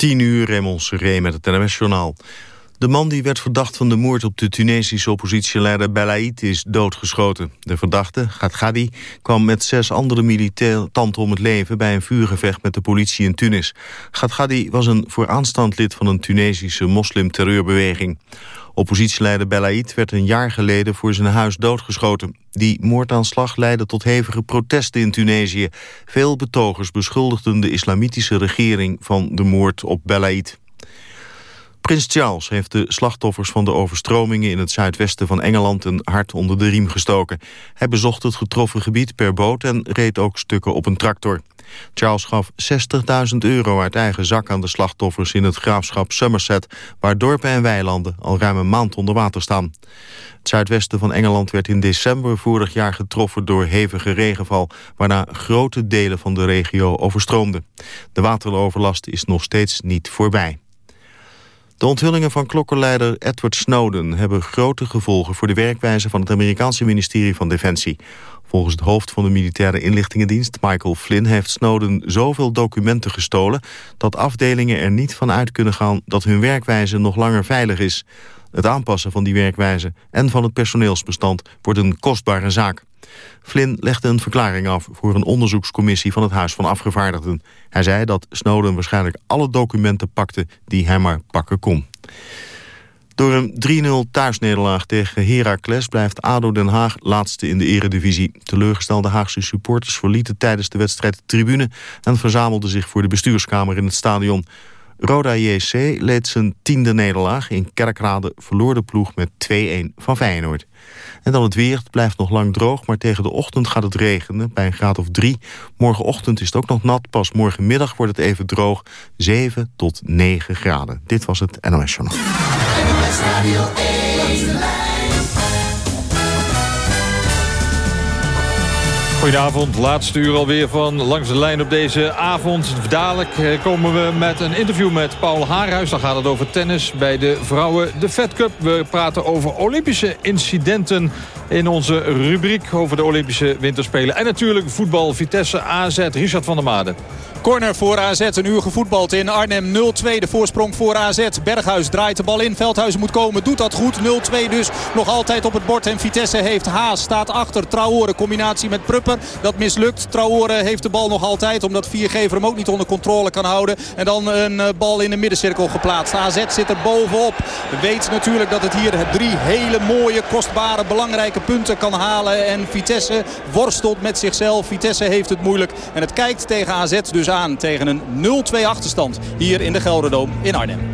10 uur, Raymond Seré met het NMS-journaal. De man die werd verdacht van de moord op de Tunesische oppositieleider Belaid is doodgeschoten. De verdachte, Ghadi, kwam met zes andere militanten om het leven bij een vuurgevecht met de politie in Tunis. Ghadi was een vooraanstaand lid van een Tunesische moslimterreurbeweging. Oppositieleider Belaid werd een jaar geleden voor zijn huis doodgeschoten. Die moordaanslag leidde tot hevige protesten in Tunesië. Veel betogers beschuldigden de islamitische regering van de moord op Belaid. Prins Charles heeft de slachtoffers van de overstromingen in het zuidwesten van Engeland een hart onder de riem gestoken. Hij bezocht het getroffen gebied per boot en reed ook stukken op een tractor. Charles gaf 60.000 euro uit eigen zak aan de slachtoffers in het graafschap Somerset, waar dorpen en weilanden al ruim een maand onder water staan. Het zuidwesten van Engeland werd in december vorig jaar getroffen door hevige regenval, waarna grote delen van de regio overstroomden. De wateroverlast is nog steeds niet voorbij. De onthullingen van klokkenleider Edward Snowden hebben grote gevolgen voor de werkwijze van het Amerikaanse ministerie van Defensie. Volgens het hoofd van de militaire inlichtingendienst, Michael Flynn, heeft Snowden zoveel documenten gestolen dat afdelingen er niet van uit kunnen gaan dat hun werkwijze nog langer veilig is. Het aanpassen van die werkwijze en van het personeelsbestand wordt een kostbare zaak. Flynn legde een verklaring af voor een onderzoekscommissie van het Huis van Afgevaardigden. Hij zei dat Snowden waarschijnlijk alle documenten pakte die hij maar pakken kon. Door een 3-0 thuisnederlaag tegen Heracles blijft ADO Den Haag laatste in de eredivisie. Teleurgestelde Haagse supporters verlieten tijdens de wedstrijd de tribune... en verzamelden zich voor de bestuurskamer in het stadion. Roda JC leed zijn tiende nederlaag. In Kerkrade verloor de ploeg met 2-1 van Feyenoord. En dan het weer. Het blijft nog lang droog, maar tegen de ochtend gaat het regenen bij een graad of 3. Morgenochtend is het ook nog nat. Pas morgenmiddag wordt het even droog. 7 tot 9 graden. Dit was het NOS Journal. Goedenavond, laatste uur alweer van Langs de Lijn op deze avond. Dadelijk eh, komen we met een interview met Paul Haarhuis. Dan gaat het over tennis bij de vrouwen de Fed Cup. We praten over Olympische incidenten in onze rubriek over de Olympische Winterspelen. En natuurlijk voetbal Vitesse AZ, Richard van der Maden. Corner voor AZ, een uur gevoetbald in Arnhem 0-2. De voorsprong voor AZ. Berghuis draait de bal in. Veldhuizen moet komen, doet dat goed. 0-2 dus nog altijd op het bord. En Vitesse heeft Haas, staat achter. Traore, combinatie met Prupper. Dat mislukt. Traore heeft de bal nog altijd. Omdat Viergever hem ook niet onder controle kan houden. En dan een eh, bal in de middencirkel geplaatst. AZ zit er bovenop. Weet natuurlijk dat het hier drie hele mooie, kostbare, belangrijke punten kan halen. En Vitesse worstelt met zichzelf. Vitesse heeft het moeilijk. En het kijkt tegen AZ dus aan tegen een 0-2 achterstand hier in de Gelderdoom in Arnhem.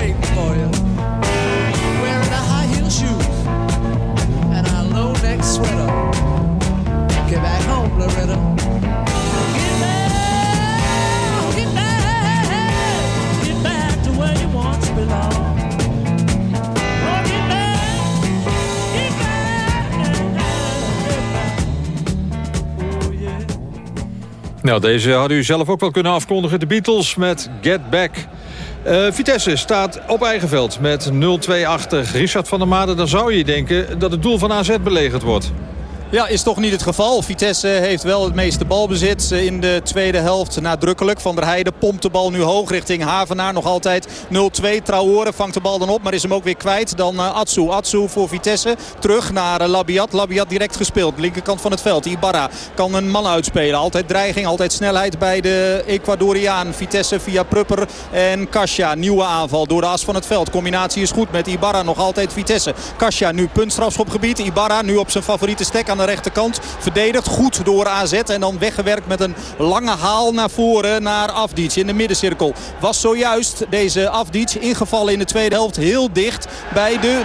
waiting for you. Wearing a high heel shoes and a low neck sweater. Get back home, Loretta. Get back, get back, get back to where you once belonged. Oh, oh, nou, deze had u zelf ook wel kunnen afkondigen. De Beatles met Get Back. Uh, Vitesse staat op eigen veld met 0-2 achter Richard van der Maden. Dan zou je denken dat het doel van AZ belegerd wordt. Ja, is toch niet het geval. Vitesse heeft wel het meeste balbezit in de tweede helft. Nadrukkelijk. Van der Heijden pompt de bal nu hoog richting Havenaar. Nog altijd 0-2. Trouworen vangt de bal dan op, maar is hem ook weer kwijt. Dan uh, Atsu. Atsu voor Vitesse. Terug naar uh, Labiat. Labiat direct gespeeld. Linkerkant van het veld. Ibarra kan een man uitspelen. Altijd dreiging, altijd snelheid bij de Ecuadoriaan. Vitesse via Prupper en Kasia. Nieuwe aanval door de as van het veld. Combinatie is goed met Ibarra. Nog altijd Vitesse. Kasia nu puntstrafschopgebied. Ibarra nu op zijn favoriete stek aan de rechterkant. Verdedigd goed door AZ. En dan weggewerkt met een lange haal naar voren naar Afdic in de middencirkel. Was zojuist deze Afdic ingevallen in de tweede helft heel dicht bij de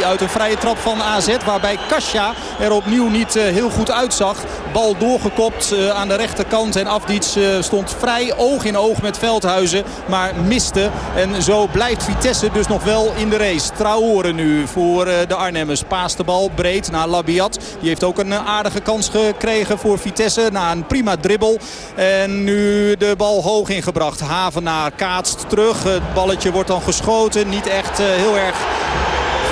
0-3. Uit een vrije trap van AZ waarbij Kasia er opnieuw niet eh, heel goed uitzag. Bal doorgekopt eh, aan de rechterkant. En Afdic eh, stond vrij oog in oog met Veldhuizen. Maar miste. En zo blijft Vitesse dus nog wel in de race. Trouworen nu voor de Arnhemmers. Paast de bal breed naar Labiat. Die heeft ook een aardige kans gekregen voor Vitesse. Na een prima dribbel. En nu de bal hoog ingebracht. Havenaar kaatst terug. Het balletje wordt dan geschoten. Niet echt heel erg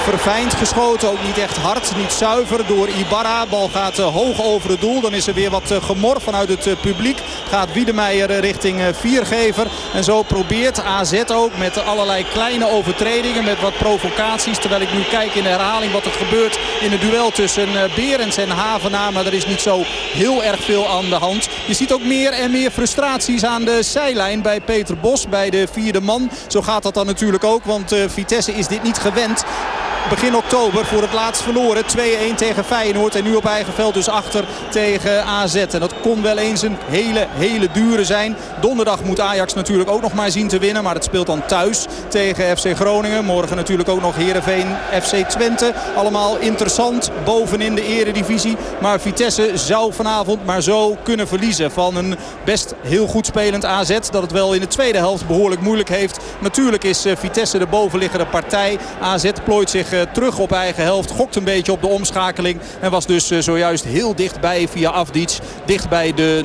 verfijnd geschoten. Ook niet echt hard, niet zuiver door Ibarra. Bal gaat eh, hoog over het doel. Dan is er weer wat eh, gemor vanuit het eh, publiek. Gaat Wiedemeijer richting viergever. En zo probeert AZ ook met allerlei kleine overtredingen. Met wat provocaties. Terwijl ik nu kijk in de herhaling wat er gebeurt in het duel tussen Berends en Havenaar. Maar er is niet zo heel erg veel aan de hand. Je ziet ook meer en meer frustraties aan de zijlijn bij Peter Bos. Bij de vierde man. Zo gaat dat dan natuurlijk ook. Want Vitesse is dit niet gewend begin oktober voor het laatst verloren. 2-1 tegen Feyenoord en nu op eigen veld dus achter tegen AZ. En dat kon wel eens een hele, hele dure zijn. Donderdag moet Ajax natuurlijk ook nog maar zien te winnen. Maar het speelt dan thuis tegen FC Groningen. Morgen natuurlijk ook nog Heerenveen, FC Twente. Allemaal interessant bovenin de eredivisie. Maar Vitesse zou vanavond maar zo kunnen verliezen van een best heel goed spelend AZ. Dat het wel in de tweede helft behoorlijk moeilijk heeft. Natuurlijk is eh, Vitesse de bovenliggende partij. AZ plooit zich eh, terug op eigen helft. Gokt een beetje op de omschakeling. En was dus eh, zojuist heel dichtbij via Afdic. Dicht bij de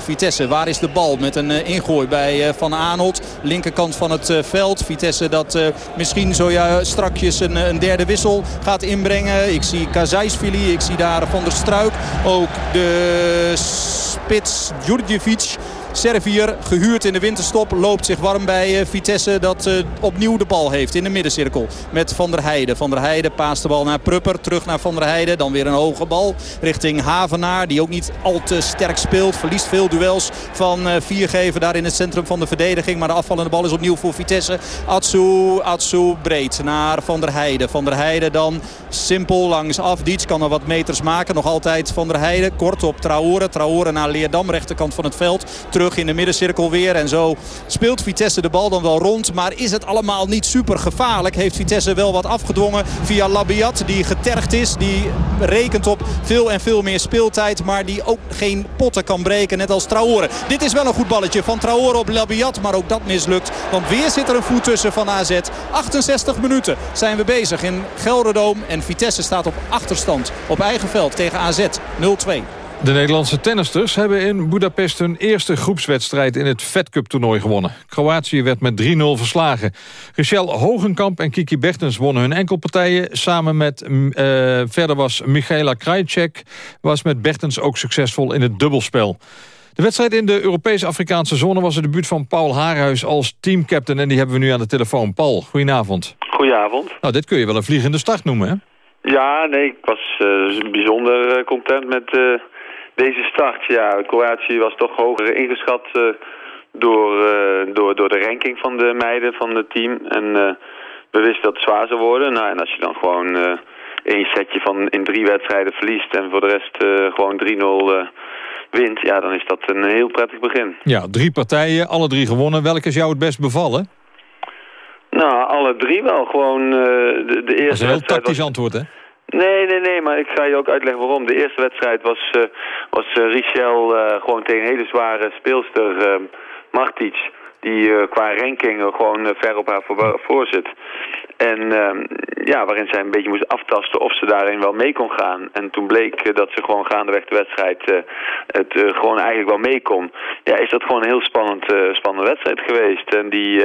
0-3. Vitesse, waar is de bal? Met een eh, ingooi bij Van Aanholt. Linkerkant van het veld. Vitesse dat misschien zojuist strakjes een, derde wissel gaat inbrengen. Ik zie Kazajsvili. Ik zie daar Van der Struik. Ook de spits Djurdjevic Servier gehuurd in de winterstop. Loopt zich warm bij eh, Vitesse dat uh, opnieuw de bal heeft in de middencirkel. Met Van der Heijden. Van der Heijden paast de bal naar Prupper. Terug naar Van der Heijden. Dan weer een hoge bal richting Havenaar. Die ook niet al te sterk speelt. Verliest veel duels van uh, Viergever daar in het centrum van de verdediging. Maar de afvallende bal is opnieuw voor Vitesse. Atsu, Atsu breed naar Van der Heijden. Van der Heijden dan simpel langs Afdiets. Kan er wat meters maken. Nog altijd Van der Heijden. Kort op Traore. Traore naar Leerdam. Rechterkant van het veld terug in de middencirkel weer. En zo speelt Vitesse de bal dan wel rond. Maar is het allemaal niet super gevaarlijk? Heeft Vitesse wel wat afgedwongen via Labiat. Die getergd is. Die rekent op veel en veel meer speeltijd. Maar die ook geen potten kan breken. Net als Traore. Dit is wel een goed balletje van Traore op Labiat. Maar ook dat mislukt. Want weer zit er een voet tussen van AZ. 68 minuten zijn we bezig in Gelderdoom. En Vitesse staat op achterstand op eigen veld tegen AZ 0-2. De Nederlandse tennisters hebben in Budapest hun eerste groepswedstrijd in het Fed Cup toernooi gewonnen. Kroatië werd met 3-0 verslagen. Richel Hogenkamp en Kiki Bertens wonnen hun enkelpartijen. Samen met, uh, verder was Michaela Krajcek, was met Bertens ook succesvol in het dubbelspel. De wedstrijd in de Europese Afrikaanse zone was het debuut van Paul Haarhuis als teamcaptain. En die hebben we nu aan de telefoon. Paul, goedenavond. Goedenavond. Nou, dit kun je wel een vliegende start noemen, hè? Ja, nee, ik was uh, bijzonder content met deze start, ja, Kroatië was toch hoger ingeschat uh, door, uh, door, door de ranking van de meiden van het team. En uh, we wisten dat het zwaar zou worden. Nou, en als je dan gewoon één setje van in drie wedstrijden verliest en voor de rest gewoon 3-0 wint, ja, dan is dat een heel prettig begin. Ja, drie partijen, alle drie gewonnen. Welke is jou het best bevallen? Nou, alle drie wel. Gewoon de, de eerste Dat is een heel tactisch antwoord, hè? Nee, nee, nee, maar ik ga je ook uitleggen waarom. De eerste wedstrijd was, uh, was uh, Richel uh, gewoon tegen een hele zware speelster, Martic. die qua ranking gewoon ver op haar voor, voor zit. En uh, ja, waarin zij een beetje moest aftasten of ze daarin wel mee kon gaan. En toen bleek dat ze gewoon gaandeweg de wedstrijd uh, het uh, gewoon eigenlijk wel mee kon. Ja, is dat gewoon een heel spannend, spannende wedstrijd geweest. En die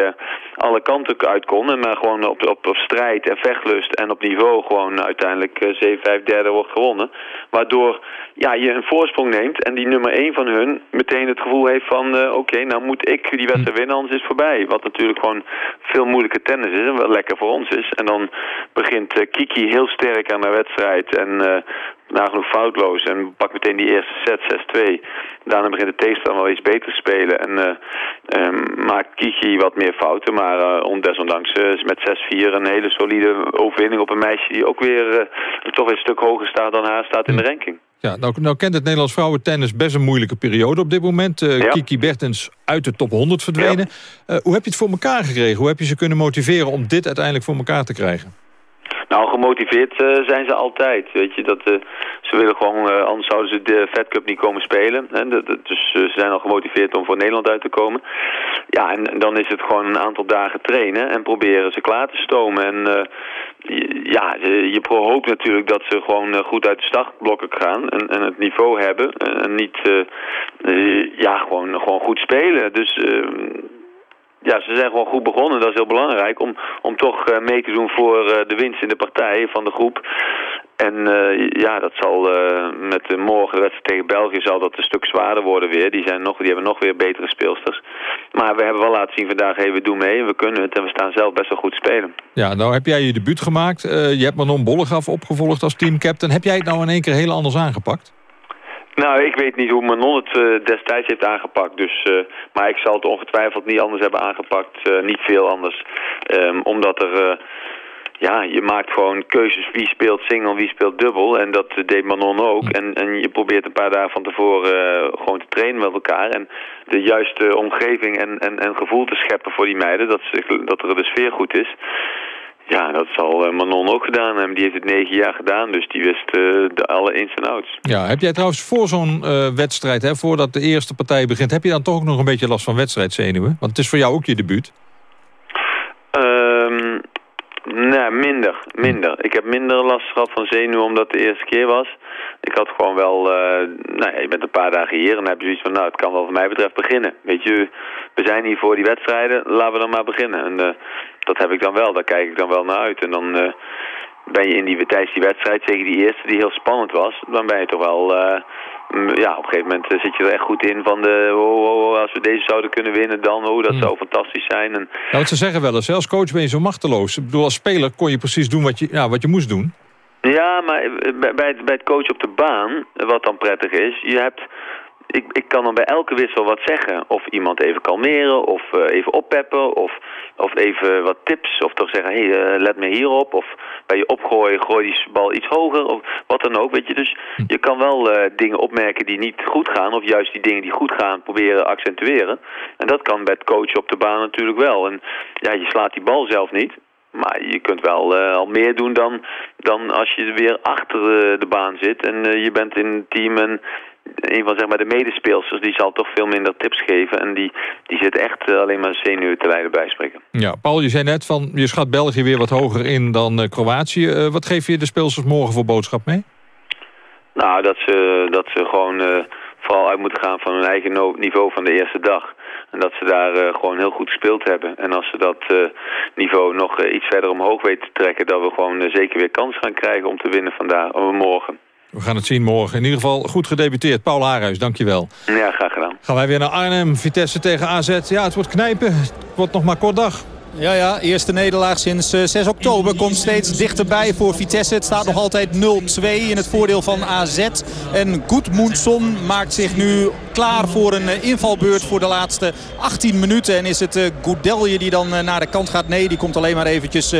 alle kanten uit kon. En maar gewoon op, op, op strijd en vechtlust en op niveau gewoon uiteindelijk 7-5 derde wordt gewonnen. Waardoor ja, je een voorsprong neemt en die nummer 1 van hun meteen het gevoel heeft van... oké, nou moet ik die wedstrijd winnen, anders is het voorbij. Wat natuurlijk gewoon veel moeilijker tennis is en wel lekker voor ons is. En dan begint uh, Kiki heel sterk aan de wedstrijd en uh, nagenoeg foutloos. En pakt meteen die eerste set, 6-2. Daarna begint de tegenstander wel iets beter te spelen. En um, maakt Kiki wat meer fouten. Maar desondanks is met 6-4 een hele solide overwinning op een meisje... die ook weer toch weer een stuk hoger staat dan haar staat in de ranking. Ja, nou, nou kent het Nederlands vrouwentennis best een moeilijke periode op dit moment. Uh, Kiki Bertens uit de top 100 verdwenen. Ja. Uh, hoe heb je het voor elkaar gekregen? Hoe heb je ze kunnen motiveren om dit uiteindelijk voor elkaar te krijgen? Nou, gemotiveerd uh, zijn ze altijd. Weet je, dat, uh, ze willen gewoon, uh, anders zouden ze de Fed Cup niet komen spelen. Hè? Dat, dus ze zijn al gemotiveerd om voor Nederland uit te komen. Ja, en, dan is het gewoon een aantal dagen trainen en proberen ze klaar te stomen. En ja, je hoopt natuurlijk dat ze gewoon goed uit de startblokken gaan en, en het niveau hebben. En niet, ja, gewoon, gewoon goed spelen. Dus ja, ze zijn gewoon goed begonnen. Dat is heel belangrijk om, om toch uh, mee te doen voor uh, de winst in de partij van de groep. En uh, ja, dat zal met de morgen wedstrijd tegen België zal dat een stuk zwaarder worden weer. Die, zijn nog, die hebben nog weer betere speelsters. Maar we hebben wel laten zien vandaag, hey, we doen mee we kunnen het. En we staan zelf best wel goed spelen. Ja, nou heb jij je debuut gemaakt. je hebt Manon Bollegaf opgevolgd als teamcaptain. Heb jij het nou in één keer heel anders aangepakt? Nou, ik weet niet hoe Manon het uh, destijds heeft aangepakt. Dus, uh, maar ik zal het ongetwijfeld niet anders hebben aangepakt. Uh, niet veel anders. Um, omdat er... ja, je maakt gewoon keuzes wie speelt single, wie speelt dubbel. En dat deed Manon ook. En, en je probeert een paar dagen van tevoren gewoon te trainen met elkaar. En de juiste omgeving en, en, en gevoel te scheppen voor die meiden. Dat, ze, dat er de sfeer goed is. Ja, dat zal uh, Manon ook gedaan hebben. Die heeft het negen jaar gedaan, dus die wist de alle ins en outs. Ja, heb jij trouwens voor zo'n uh, wedstrijd, hè, voordat de eerste partij begint... heb je dan toch ook nog een beetje last van wedstrijdzenuwen? Want het is voor jou ook je debuut. Um, nee, minder. minder. Ik heb minder last gehad van zenuwen omdat het de eerste keer was. Ik had gewoon wel... nou ja, je bent een paar dagen hier en dan heb je zoiets van... nou, het kan wel wat mij betreft beginnen. Weet je, we zijn hier voor die wedstrijden, laten we dan maar beginnen. En dat heb ik dan wel, daar kijk ik dan wel naar uit. En dan uh, ben je in die, tijdens die wedstrijd, zeker die eerste die heel spannend was, dan ben je toch wel, uh, ja, op een gegeven moment zit je er echt goed in van de, oh, oh, oh, als we deze zouden kunnen winnen dan, oh, dat mm. zou fantastisch zijn. En, ja, wat ze zeggen wel eens, als coach ben je zo machteloos. Ik bedoel, als speler kon je precies doen wat je, ja, wat je moest doen. Ja, maar bij het, bij het coach op de baan, wat dan prettig is, je hebt ik, ik kan dan bij elke wissel wat zeggen. Of iemand even kalmeren, of uh, even oppeppen, of, of even wat tips. Of toch zeggen, hé, hey, uh, let me hierop. Of bij je opgooien, gooi die bal iets hoger. Of wat dan ook, weet je. Dus hm. je kan wel uh, dingen opmerken die niet goed gaan. Of juist die dingen die goed gaan proberen accentueren. En dat kan bij het coachen op de baan natuurlijk wel. En ja, je slaat die bal zelf niet. Maar je kunt wel uh, al meer doen dan, dan als je weer achter uh, de baan zit. En uh, je bent in een team en een van zeg maar, de medespeelsters die zal toch veel minder tips geven. En die, die zit echt uh, alleen maar zenuwen te lijden bijspreken. Ja, Paul, je zei net van je schat België weer wat hoger in dan uh, Kroatië. Uh, wat geef je de speelsters morgen voor boodschap mee? Nou, dat ze, dat ze gewoon vooral uit moeten gaan van hun eigen niveau van de eerste dag. En dat ze daar uh, gewoon heel goed gespeeld hebben. En als ze dat uh, niveau nog uh, iets verder omhoog weten te trekken... dat we gewoon zeker weer kans gaan krijgen om te winnen vandaag, morgen. We gaan het zien morgen. In ieder geval goed gedebuteerd. Paul Haarhuis, dankjewel. Ja, graag gedaan. Gaan wij weer naar Arnhem. Vitesse tegen AZ. Ja, het wordt knijpen. Het wordt nog maar kort dag. Ja, ja, eerste nederlaag sinds 6 eh, oktober komt steeds dichterbij voor Vitesse. Het staat nog altijd 0-2 in het voordeel van AZ. En Goedmoensson maakt zich nu klaar voor een eh, invalbeurt voor de laatste 18 minuten. En is het uh, Goudelje die dan naar de kant gaat? Nee, die komt alleen maar eventjes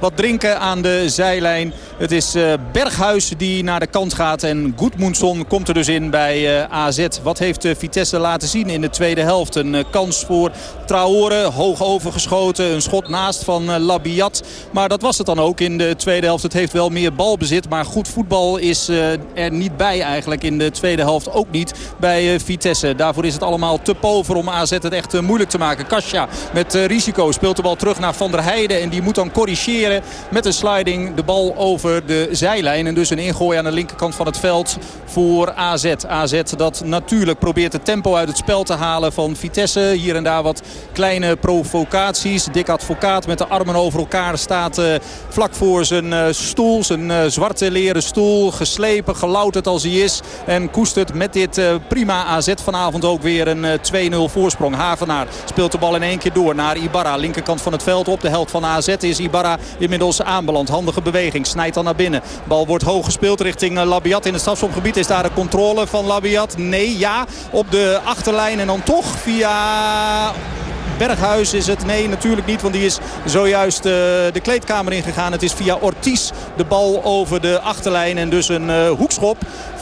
wat drinken aan de zijlijn. Het is Berghuis die naar de kant gaat. En Goedmoensson komt er dus in bij AZ. Wat heeft Vitesse laten zien in de tweede helft? Een kans voor Traore, hoog overgeschoten een schot naast van eh, Labiat. Maar dat was het dan ook in de tweede helft. Het heeft wel meer balbezit. Maar goed voetbal is eh, er niet bij eigenlijk in de tweede helft. Ook niet bij eh, Vitesse. Vitesse. Daarvoor is het allemaal te pover om AZ het echt moeilijk te maken. Kasia met risico speelt de bal terug naar Van der Heijden. En die moet dan corrigeren met een sliding de bal over de zijlijn. En dus een ingooi aan de linkerkant van het veld voor AZ. AZ dat natuurlijk probeert het tempo uit het spel te halen van Vitesse. Hier en daar wat kleine provocaties. Dik advocaat met de armen over elkaar staat vlak voor zijn stoel. Zijn zwarte leren stoel. Geslepen, gelouterd als hij is. En koestert met dit prima AZ vanavond ook weer een 2-0 voorsprong. Havenaar speelt de bal in één keer door naar Ibarra. Linkerkant van het veld op de helft van AZ is Ibarra inmiddels aanbeland. Handige beweging. Snijdt dan naar binnen. Bal wordt hoog gespeeld richting Labiat in het strafschopgebied. Is daar de controle van Labiat? Nee, ja. Op de achterlijn en dan toch via Berghuis is het. Nee, natuurlijk niet. Want die is zojuist uh, de kleedkamer ingegaan. Het is via Ortiz de bal over de achterlijn. En dus een hoekschop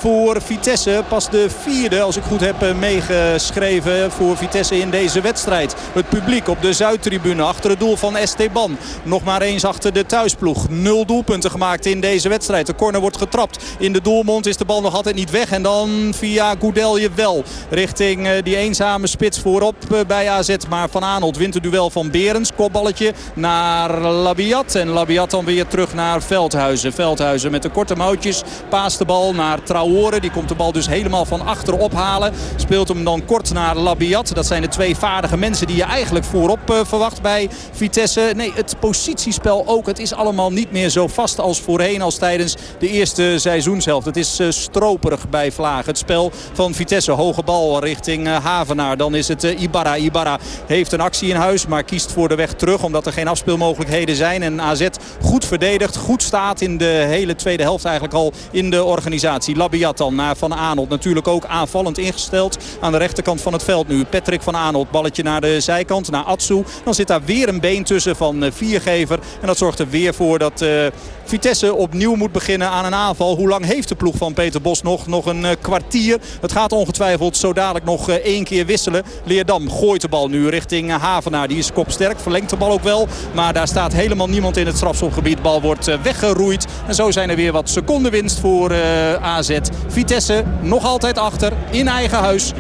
voor Vitesse. Pas de vierde, als ik goed heb eh, meegeschreven, voor Vitesse in deze wedstrijd. Het publiek op de Zuidtribune achter het doel van Esteban. Nog maar eens achter de thuisploeg. Nul doelpunten gemaakt in deze wedstrijd. De corner wordt getrapt. In de doelmond is de bal nog altijd niet weg. En dan via Goudelje wel. Richting die eenzame spits voorop bij AZ. Maar Van Aanholt wint het duel van Berens. Kopballetje naar Labiat. En Labiat dan weer terug naar Veldhuizen. Veldhuizen met de korte mouwtjes. Paast de bal naar Traoré. Die komt de bal dus helemaal van achter ophalen. Speelt hem dan kort naar Labiat. Dat zijn de twee vaardige mensen die je eigenlijk voorop uh, verwacht bij Vitesse. Nee, het positiespel ook. Het is allemaal niet meer zo vast als voorheen. Als tijdens de eerste seizoenshelft. Het is uh, stroperig bij Vlaag. Het spel van Vitesse. Hoge bal richting uh, Havenaar. Dan is het Ibarra. Ibarra heeft een actie in huis. Maar kiest voor de weg terug. Omdat er geen afspeelmogelijkheden zijn. En AZ goed verdedigt. Goed staat in de hele tweede helft eigenlijk al in de organisatie. Labiat dan naar Van Aanholt. Natuurlijk ook aanvallend ingesteld aan de rechterkant van het veld nu. Patrick Van Aanholt, balletje naar de zijkant, naar Atsu. Dan zit daar weer een been tussen van eh, Viergever. En dat zorgt er weer voor dat... Uh, Vitesse opnieuw moet beginnen aan een aanval. Hoe lang heeft de ploeg van Peter Bos nog? Nog een uh, kwartier. Het gaat ongetwijfeld zo dadelijk nog uh, één keer wisselen. Leerdam gooit de bal nu richting uh, Havenaar. Die is kopsterk, verlengt de bal ook wel. Maar daar staat helemaal niemand in het strafschopgebied. Bal wordt weggeroeid. En zo zijn er weer wat secondenwinst voor AZ. Vitesse nog altijd achter in eigen huis. 0-2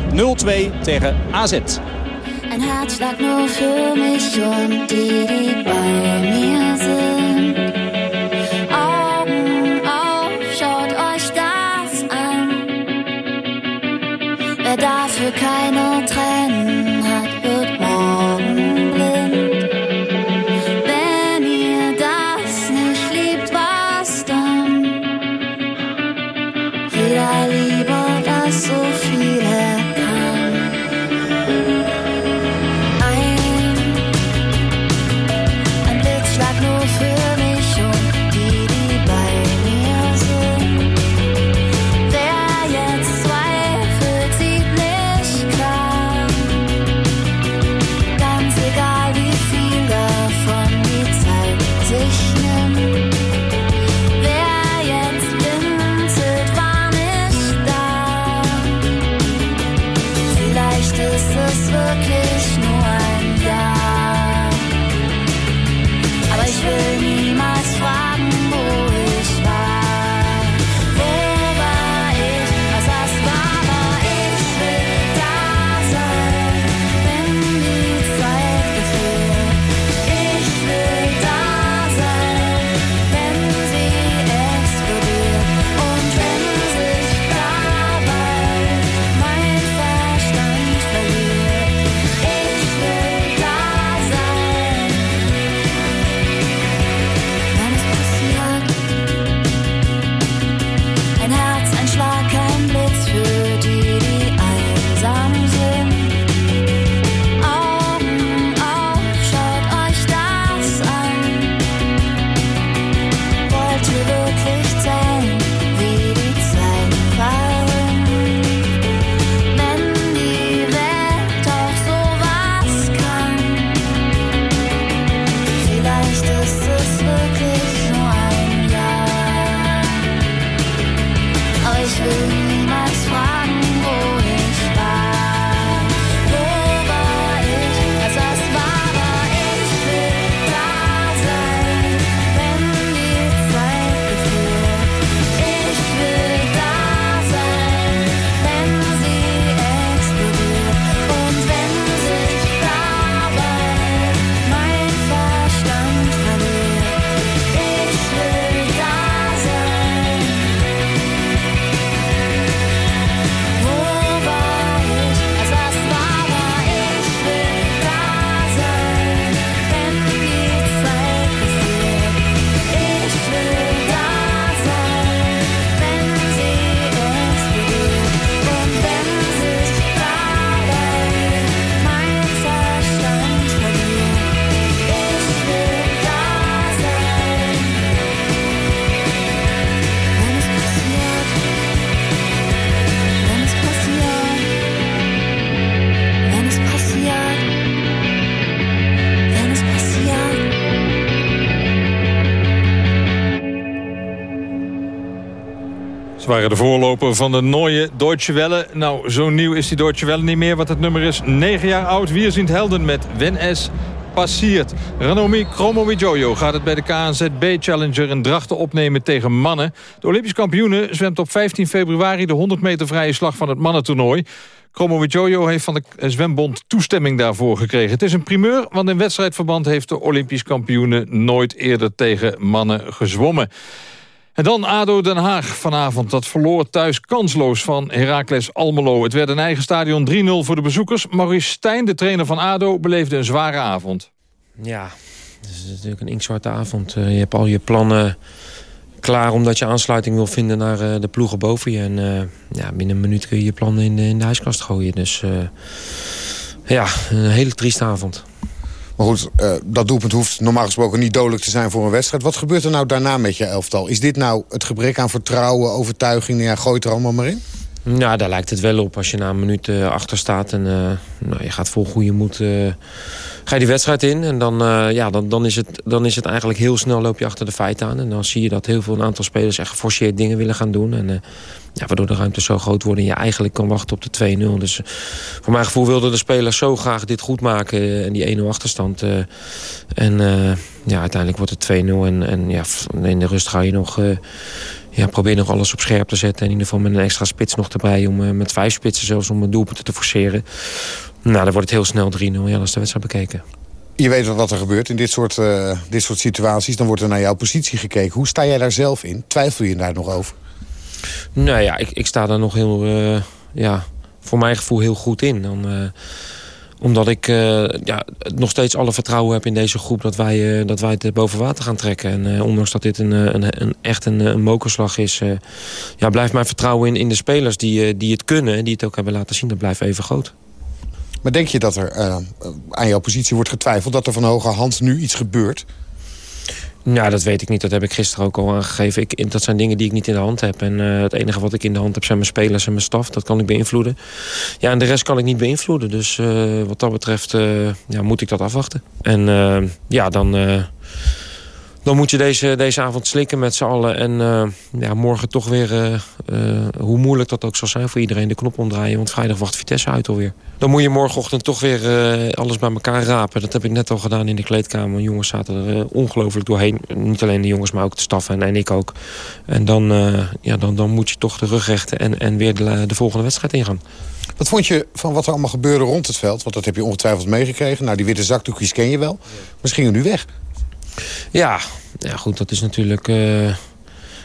tegen AZ. Ein Herzschlag nur für mich und die, die bei sind. Dafür keine van de Neue Deutsche Welle. Nou, zo nieuw is die Deutsche Welle niet meer, want het nummer is 9 jaar oud. Wir sind Helden met Wenn es passiert. Ranomi Kromowidjojo gaat het bij de KNZB Challenger in Drachten opnemen tegen mannen. De Olympisch kampioene zwemt op 15 februari de 100 meter vrije slag van het mannentoernooi. Kromowidjojo heeft van de zwembond toestemming daarvoor gekregen. Het is een primeur, want in wedstrijdverband heeft de Olympisch kampioene nooit eerder tegen mannen gezwommen. En dan ADO Den Haag vanavond. Dat verloor thuis kansloos van Heracles Almelo. Het werd een eigen stadion 3-0 voor de bezoekers. Maurice Stijn, de trainer van ADO, beleefde een zware avond. Ja, het is natuurlijk een inktzwarte avond. Eh, je hebt al je plannen klaar omdat je aansluiting wil vinden naar eh, de ploegen boven je. En uh, ja, binnen een minuut kun je je plannen in de, in de huiskast gooien. Dus ja, een hele trieste avond. Maar goed, uh, dat doelpunt hoeft normaal gesproken niet dodelijk te zijn voor een wedstrijd. Wat gebeurt er nou daarna met je elftal? Is dit nou het gebrek aan vertrouwen, overtuiging? Ja, gooi het er allemaal maar in? Nou, daar lijkt het wel op als je na een minuut uh, achter staat. En uh, nou, je gaat vol goede moed ga je die wedstrijd in. En dan, ja, dan, dan, is het, dan is het eigenlijk heel snel loop je achter de feiten aan. En dan zie je dat heel veel een aantal spelers echt geforceerd dingen willen gaan doen. En ja, waardoor de ruimte zo groot wordt en je eigenlijk kan wachten op de 2-0. Dus eh, voor mijn gevoel wilden de spelers zo graag dit goed maken. Eh, en die 1-0 achterstand. En ja, uiteindelijk wordt het 2-0. En, en ja, in de rust ga je nog... ja, probeer nog alles op scherp te zetten. En in ieder geval met een extra spits nog erbij. Om met vijf spitsen zelfs om een doelpunten te forceren. Nou, dan wordt het heel snel 3-0. Ja, dat is de wedstrijd bekeken. Je weet wat er gebeurt in dit soort, dit soort situaties. Dan wordt er naar jouw positie gekeken. Hoe sta jij daar zelf in? Twijfel je daar nog over? Nou ja, ik, ik sta daar nog heel, uh, ja, voor mijn gevoel heel goed in. Dan, omdat ik uh, ja, nog steeds alle vertrouwen heb in deze groep... dat wij, dat wij het boven water gaan trekken. En ondanks dat dit een, een, een echt een, een mokerslag is... ja, blijft mijn vertrouwen in, in de spelers die, die het kunnen... en die het ook hebben laten zien, dat blijft even groot. Maar denk je dat er aan jouw positie wordt getwijfeld... dat er van hoge hand nu iets gebeurt... Ja, dat weet ik niet. Dat heb ik gisteren ook al aangegeven. Ik, dat zijn dingen die ik niet in de hand heb. En uh, het enige wat ik in de hand heb zijn mijn spelers en mijn staf. Dat kan ik beïnvloeden. Ja, en de rest kan ik niet beïnvloeden. Dus uh, wat dat betreft uh, ja, moet ik dat afwachten. En ja, dan dan moet je deze, deze avond slikken met z'n allen. En uh, ja, morgen toch weer, uh, uh, hoe moeilijk dat ook zal zijn voor iedereen, de knop omdraaien. Want vrijdag wacht Vitesse uit alweer. Dan moet je morgenochtend toch weer alles bij elkaar rapen. Dat heb ik net al gedaan in de kleedkamer. Jongens zaten er ongelooflijk doorheen. Niet alleen de jongens, maar ook de staf en, en ik ook. En dan, ja, dan, dan moet je toch de rug rechten en, en weer de, de volgende wedstrijd ingaan. Wat vond je van wat er allemaal gebeurde rond het veld? Want dat heb je ongetwijfeld meegekregen. Nou, die witte zakdoekjes ken je wel. Misschien nu weg. Ja, ja goed, dat is natuurlijk uh,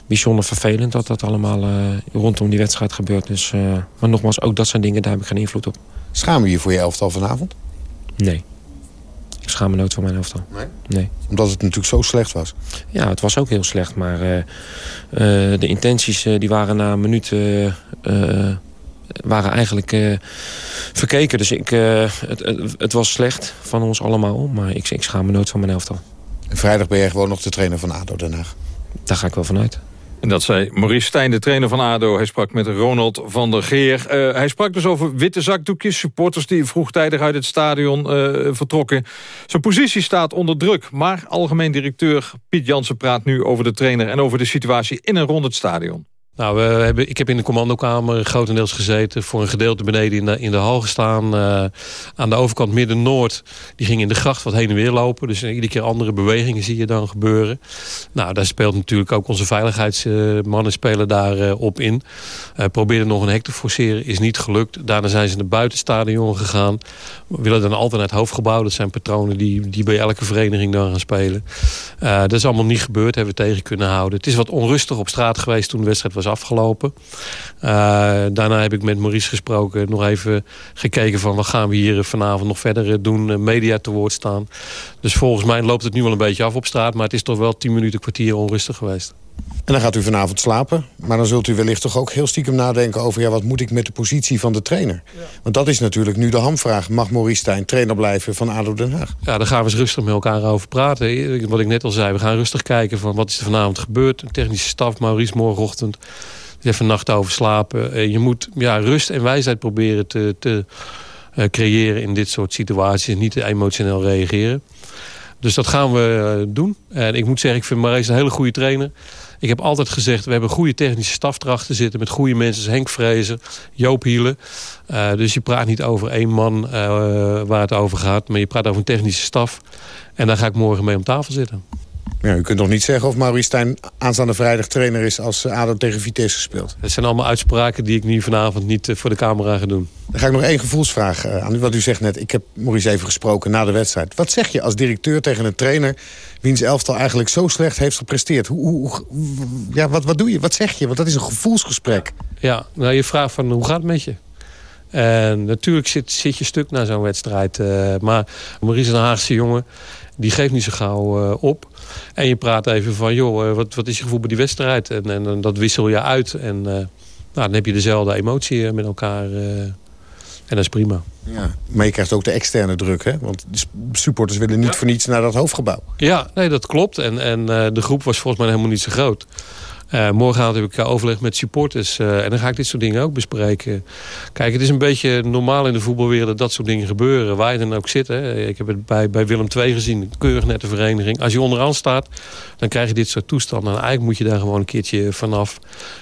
bijzonder vervelend... dat dat allemaal uh, rondom die wedstrijd gebeurt. Dus, uh, maar nogmaals, ook dat zijn dingen, daar heb ik geen invloed op. Schaam je je voor je elftal vanavond? Nee. Ik schaam me nooit voor mijn elftal. Nee? Nee. Omdat het natuurlijk zo slecht was? Ja, het was ook heel slecht. Maar de intenties die waren na een minuut waren eigenlijk uh, verkeken. Dus ik, uh, het, het, het, was slecht van ons allemaal. Maar ik, ik schaam me nooit van mijn elftal. En vrijdag ben je gewoon nog de trainer van ADO Den Haag. Daar ga ik wel vanuit. En dat zei Maurice Stijn, de trainer van ADO. Hij sprak met Ronald van der Geer. Uh, hij sprak dus over witte zakdoekjes. Supporters die vroegtijdig uit het stadion uh, vertrokken. Zijn positie staat onder druk. Maar algemeen directeur Piet Jansen praat nu over de trainer... en over de situatie in en rond het stadion. Nou, we hebben, ik heb in de commandokamer grotendeels gezeten. Voor een gedeelte beneden in de, in de hal gestaan. Uh, aan de overkant Midden-Noord. Die ging in de gracht wat heen en weer lopen. Dus iedere keer andere bewegingen zie je dan gebeuren. Nou, daar speelt natuurlijk ook onze veiligheidsmannen spelen daarop uh, op in. Uh, probeerden nog een hek te forceren. Is niet gelukt. Daarna zijn ze naar buitenstadion gegaan. We willen dan altijd naar het hoofdgebouw. Dat zijn patronen die, die bij elke vereniging dan gaan spelen. dat is allemaal niet gebeurd. Hebben we tegen kunnen houden. Het is wat onrustig op straat geweest toen de wedstrijd was afgelopen. Uh, daarna heb ik met Maurice gesproken. Nog even gekeken van wat gaan we hier vanavond nog verder eh, doen. Eh, media te woord staan. Dus volgens mij loopt het nu wel een beetje af op straat. Maar het is toch wel tien minuten, kwartier onrustig geweest. En dan gaat u vanavond slapen. Maar dan zult u wellicht toch ook heel stiekem nadenken over... ja, wat moet ik met de positie van de trainer? Ja. Want dat is natuurlijk nu de hamvraag. Mag Maurice Stijn trainer blijven van ADO Den Haag? Ja, daar gaan we eens rustig met elkaar over praten. Wat ik net al zei, we gaan rustig kijken van wat is er vanavond gebeurd. Een technische staf, Maurice morgenochtend. Even nacht over slapen. Eh, je moet ja, rust en wijsheid proberen te, te uh, creëren in dit soort situaties. Niet te emotioneel reageren. Dus dat gaan we doen. En ik moet zeggen, ik vind Maurice een hele goede trainer. Ik heb altijd gezegd, we hebben goede technische staf erachter zitten... met goede mensen, Henk Vrezen, Joop Hielen. Uh, dus je praat niet over één man uh, waar het over gaat... maar je praat over een technische staf. En daar ga ik morgen mee om tafel zitten. Ja, u kunt nog niet zeggen of Maurice Stijn aanstaande vrijdag trainer is... als ADO tegen Vitesse speelt. Dat zijn allemaal uitspraken die ik nu vanavond niet voor de camera ga doen. Dan ga ik nog één gevoelsvraag aan u. Wat u zegt net, ik heb Maurice even gesproken na de wedstrijd. Wat zeg je als directeur tegen een trainer... wiens elftal eigenlijk zo slecht heeft gepresteerd? Hoe, hoe, ja, wat, wat doe je? Wat zeg je? Want dat is een gevoelsgesprek. Ja, nou je vraagt van hoe gaat het met je? En natuurlijk zit, zit je stuk na zo'n wedstrijd. Uh, maar Maurice is een Haagse jongen. Die geeft niet zo gauw uh, op. En je praat even van, joh, uh, wat, wat is je gevoel bij die wedstrijd? En, en, en dat wissel je uit. En nou, dan heb je dezelfde emotie met elkaar. en dat is prima. Ja, maar je krijgt ook de externe druk, hè? Want supporters willen niet ja. voor niets naar dat hoofdgebouw. Ja, nee, dat klopt. En, en de groep was volgens mij helemaal niet zo groot. Uh, morgenavond heb ik overleg met supporters. Uh, en dan ga ik dit soort dingen ook bespreken. Kijk, het is een beetje normaal in de voetbalwereld dat dat soort dingen gebeuren. Waar je dan ook zit. Hè. Ik heb het bij, bij Willem II gezien. Keurig nette vereniging. Als je onderaan staat, dan krijg je dit soort toestanden. En eigenlijk moet je daar gewoon een keertje vanaf.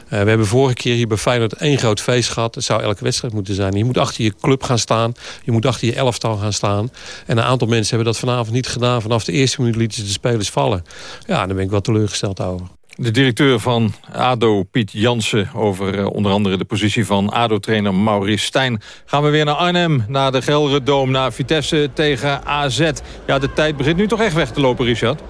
We hebben vorige keer hier bij Feyenoord één groot feest gehad. Het zou elke wedstrijd moeten zijn. Je moet achter je club gaan staan. Je moet achter je elftal gaan staan. En een aantal mensen hebben dat vanavond niet gedaan. Vanaf de eerste minuut lieten ze de spelers vallen. Ja, daar ben ik wel teleurgesteld over. De directeur van ADO, Piet Jansen, over uh, onder andere de positie van ADO-trainer Maurice Stijn. Gaan we weer naar Arnhem, naar de Gelredoom, naar Vitesse tegen AZ. Ja, de tijd begint nu toch echt weg te lopen, Richard?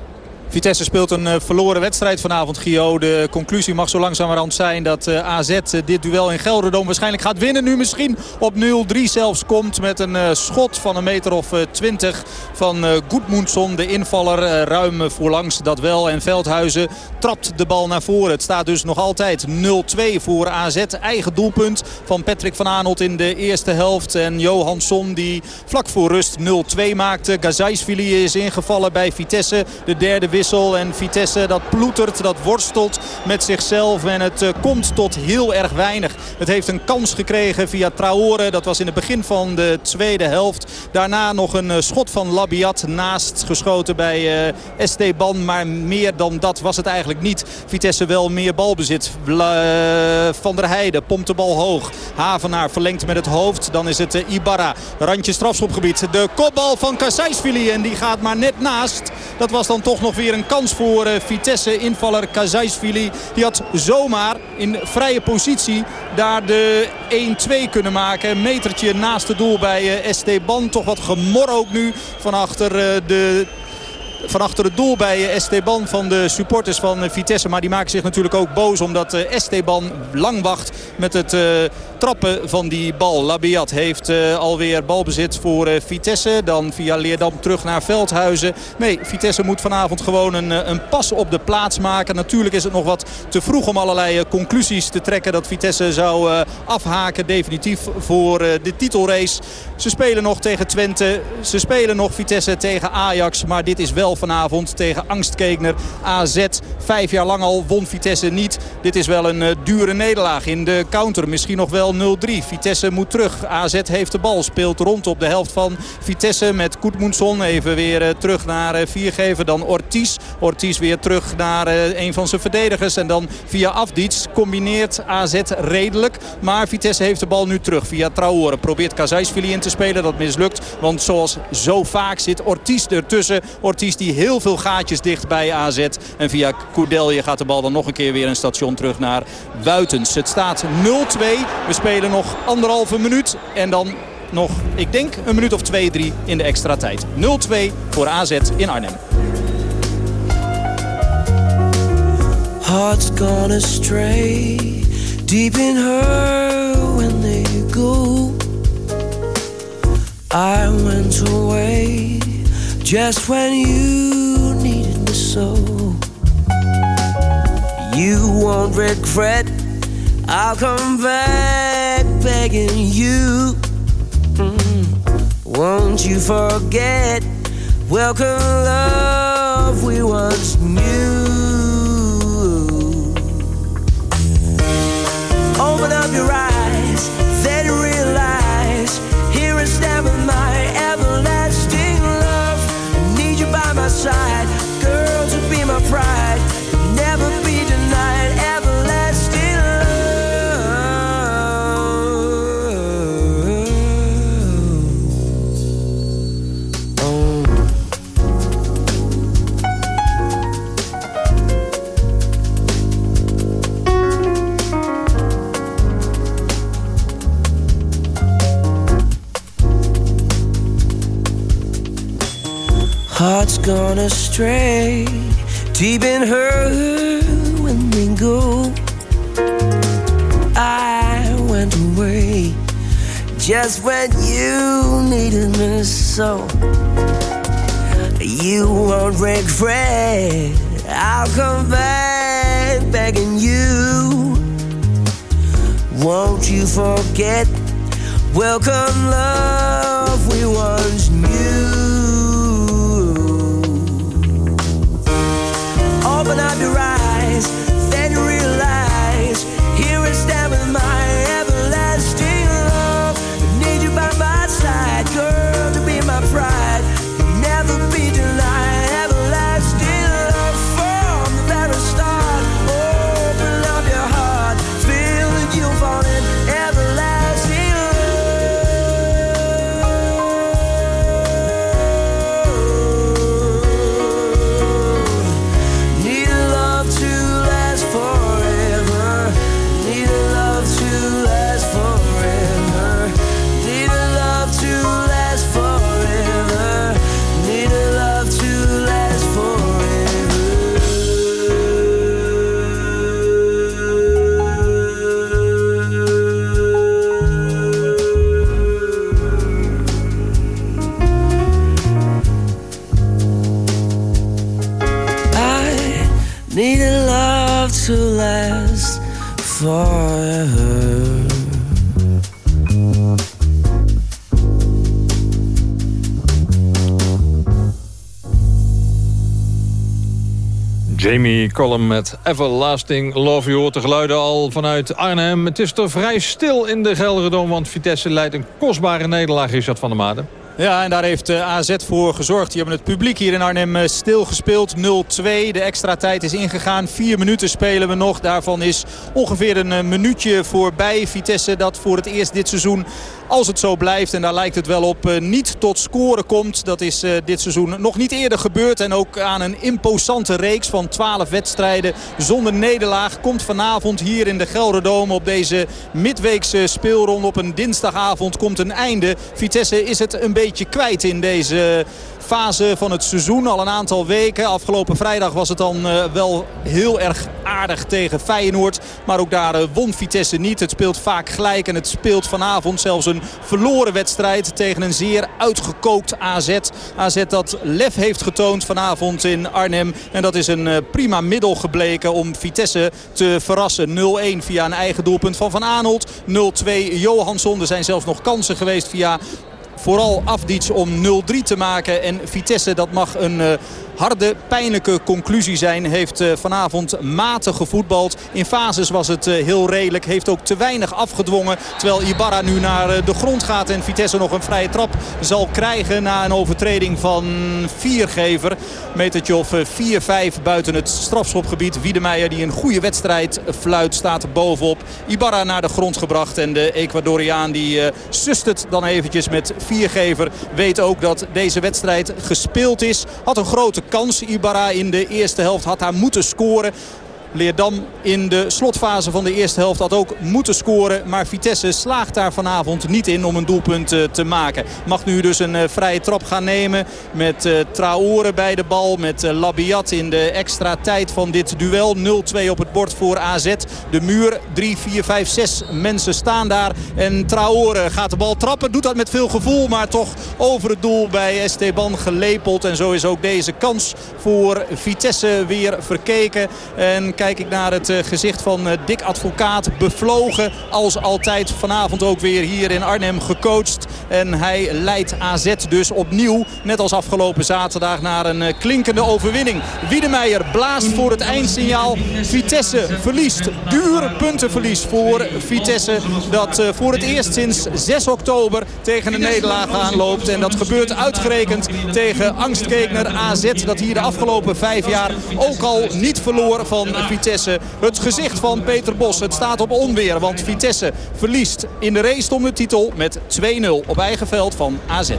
Vitesse speelt een uh, verloren wedstrijd vanavond, Gio. De conclusie mag zo langzamerhand zijn dat uh, AZ uh, dit duel in Gelderdoom waarschijnlijk gaat winnen. Nu misschien op 0-3 zelfs komt met een schot van een meter of 20 van Goedmoensson. De invaller ruim voorlangs dat wel. En Veldhuizen trapt de bal naar voren. Het staat dus nog altijd 0-2 voor AZ. Eigen doelpunt van Patrick van Aanholt in de eerste helft. En Johansson die vlak voor rust 0-2 maakte. Gazaisvili is ingevallen bij Vitesse. De derde wissel. En Vitesse dat ploetert, dat worstelt met zichzelf. En het uh, komt tot heel erg weinig. Het heeft een kans gekregen via Traore. Dat was in het begin van de tweede helft. Daarna nog een uh, schot van Labiat naast geschoten bij Esteban. Maar meer dan dat was het eigenlijk niet. Vitesse wel meer balbezit. Van der Heijden pompt de bal hoog. Havenaar verlengt met het hoofd. Dan is het Ibarra. Randje strafschopgebied. De kopbal van Kasaisvili. En die gaat maar net naast. Dat was dan toch nog weer een kans voor uh, Vitesse. Invaller Kazaisvili. Die had zomaar in vrije positie daar de 1-2 kunnen maken. Een metertje naast het doel bij Esteban. Toch wat gemor ook nu van achter uh, de van achter het doel bij Esteban van de supporters van Vitesse. Maar die maken zich natuurlijk ook boos omdat Esteban lang wacht met het trappen van die bal. Labiat heeft alweer balbezit voor Vitesse. Dan via Leerdam terug naar Veldhuizen. Nee, Vitesse moet vanavond gewoon een, een pas op de plaats maken. Natuurlijk is het nog wat te vroeg om allerlei conclusies te trekken dat Vitesse zou afhaken. Definitief voor de titelrace. Ze spelen nog tegen Twente. Ze spelen nog Vitesse tegen Ajax. Maar dit is wel vanavond tegen Angstkegner AZ. Vijf jaar lang al won Vitesse niet. Dit is wel een uh, dure nederlaag in de counter. Misschien nog wel 0-3. Vitesse moet terug. AZ heeft de bal. Speelt rond op de helft van Vitesse met Koetmoensson. Even weer uh, terug naar uh, Viergever. Dan Ortiz. Ortiz weer terug naar een van zijn verdedigers. En dan via Afdiets combineert AZ redelijk. Maar Vitesse heeft de bal nu terug via Traore. Probeert Kazaisvili in te spelen. Dat mislukt. Want zoals zo vaak zit Ortiz ertussen. Ortiz die heel veel gaatjes dicht bij AZ. En via Koerdelje gaat de bal dan nog een keer weer een station terug naar Buitens. Het staat 0-2. We spelen nog anderhalve minuut. En dan nog, ik denk, een minuut of 2-3 in de extra tijd. 0-2 voor AZ in Arnhem. Hearts gone astray Deep in her when they go I went away Just when you needed me so. You won't regret I'll come back begging you. Mm. Won't you forget Welcome love we once knew. Open up your eyes gone astray. Deep in her when we go. I went away just when you needed me so. You won't regret. I'll come back begging you. Won't you forget? Welcome, love we once Jamie Collum met Everlasting Love. U hoort de geluiden al vanuit Arnhem. Het is er vrij stil in de Gelderdoom, want Vitesse leidt een kostbare nederlaag, Richard van der Maden. Ja, en daar heeft eh, AZ voor gezorgd. Die hebben het publiek hier in Arnhem eh, stilgespeeld. 0-2. De extra tijd is ingegaan. Vier minuten spelen we nog. Daarvan is ongeveer een eh, minuutje voorbij. Vitesse dat voor het eerst dit seizoen, als het zo blijft... en daar lijkt het wel op, niet tot scoren komt. Dat is dit seizoen nog niet eerder gebeurd. En ook aan een imposante reeks van 12 wedstrijden zonder nederlaag... komt vanavond hier in de Gelderdome op deze midweekse speelronde... op een dinsdagavond komt een einde. Vitesse is het een beetje kwijt in deze fase van het seizoen. Al een aantal weken. Afgelopen vrijdag was het dan uh, wel heel erg aardig tegen Feyenoord. Maar ook daar uh, won Vitesse niet. Het speelt vaak gelijk en het speelt vanavond zelfs een verloren wedstrijd tegen een zeer uitgekookt AZ. AZ dat lef heeft getoond vanavond in Arnhem. En dat is een uh, prima middel gebleken om Vitesse te verrassen. 0-1 via een eigen doelpunt van Van Aanholt. 0-2 Johansson. Er zijn zelfs nog kansen geweest via vooral Afdiets om 0-3 te maken. En Vitesse, dat mag een uh, harde, pijnlijke conclusie zijn. Heeft uh, vanavond matig gevoetbald. In fases was het uh, heel redelijk. Heeft ook te weinig afgedwongen. Terwijl Ibarra nu naar de grond gaat. En Vitesse nog een vrije trap zal krijgen na een overtreding van Viergever. Metertje of 4-5 buiten het strafschopgebied. Wiedemeijer die een goede wedstrijd fluit staat bovenop. Ibarra naar de grond gebracht. En de Ecuadoriaan die sust het dan eventjes met viergever weet ook dat deze wedstrijd gespeeld is. Had een grote kans. Ibarra in de eerste helft had haar moeten scoren. Leerdam in de slotfase van de eerste helft had ook moeten scoren. Maar Vitesse slaagt daar vanavond niet in om een doelpunt uh, te maken. Mag nu dus een uh, vrije trap gaan nemen met uh, Traore bij de bal. Met Labiat in de extra tijd van dit duel. 0-2 op het bord voor AZ. De muur 3, 4, 5, 6 mensen staan daar. En Traore gaat de bal trappen. Doet dat met veel gevoel. Maar toch over het doel bij Esteban gelepeld. En zo is ook deze kans voor Vitesse weer verkeken. En kijk ik naar het uh, gezicht van uh, Dick Advocaat. Bevlogen als altijd vanavond ook weer hier in Arnhem gecoacht. En hij leidt AZ dus opnieuw, net als afgelopen zaterdag, naar een uh, klinkende overwinning. Wiedemeijer blaast voor het eindsignaal. Vitesse verliest. Duur puntenverlies voor Vitesse. Dat voor het eerst sinds 6 oktober tegen een nederlaag aanloopt. En dat gebeurt uitgerekend tegen angstgekner AZ. Dat hier de afgelopen vijf jaar ook al niet verloor van Vitesse. Het gezicht van Peter Bos. Het staat op onweer, want Vitesse verliest in de race om de titel met 2-0 op eigen veld van AZ.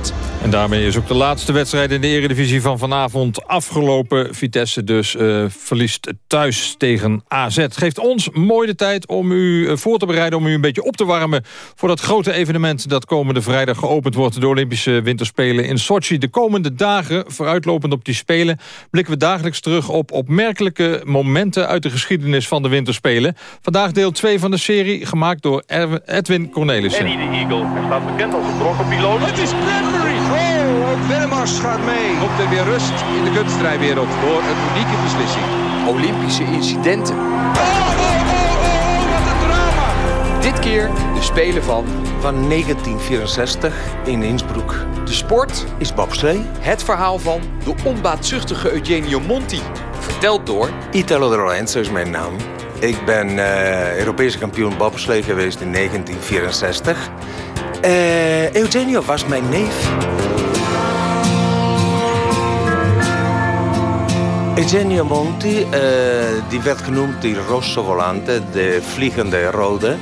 En daarmee is ook de laatste wedstrijd in de eredivisie van vanavond afgelopen. Vitesse dus uh, verliest thuis tegen AZ. Geeft ons mooi de tijd om u voor te bereiden, om u een beetje op te warmen... voor dat grote evenement dat komende vrijdag geopend wordt... de Olympische Winterspelen in Sochi. De komende dagen, vooruitlopend op die Spelen... blikken we dagelijks terug op opmerkelijke momenten... uit de geschiedenis van de Winterspelen. Vandaag deel 2 van de serie, gemaakt door Edwin Cornelissen. Eddie de Eagle, hij staat bekend als een trokkenpiloot. Het is Bradbury! Oh, ook Willemars gaat mee. Komt er weer rust in de kunstrijwereld door een unieke beslissing. Olympische incidenten. Oh, oh, oh, oh, wat een drama! Dit keer de Spelen van... Van 1964 in Innsbruck. De sport is bobslee. Het verhaal van de onbaatzuchtige Eugenio Monti. Verteld door... Italo De Lorenzo is mijn naam. Ik ben uh, Europese kampioen bobslee geweest in 1964. Uh, Eugenio was mijn neef. Eugenio Monti, uh, die werd genoemd de Rosso Volante, de vliegende rode.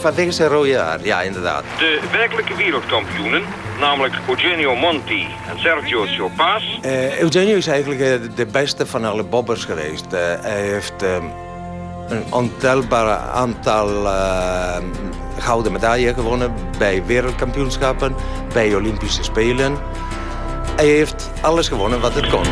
Vanwege zijn rode haar, ja inderdaad. De werkelijke wereldkampioenen, namelijk Eugenio Monti en Sergio Chopaz. Uh, Eugenio is eigenlijk de beste van alle bobbers geweest. Uh, hij heeft een ontelbaar aantal gouden medailles gewonnen bij wereldkampioenschappen, bij Olympische Spelen. Hij heeft alles gewonnen wat het kon.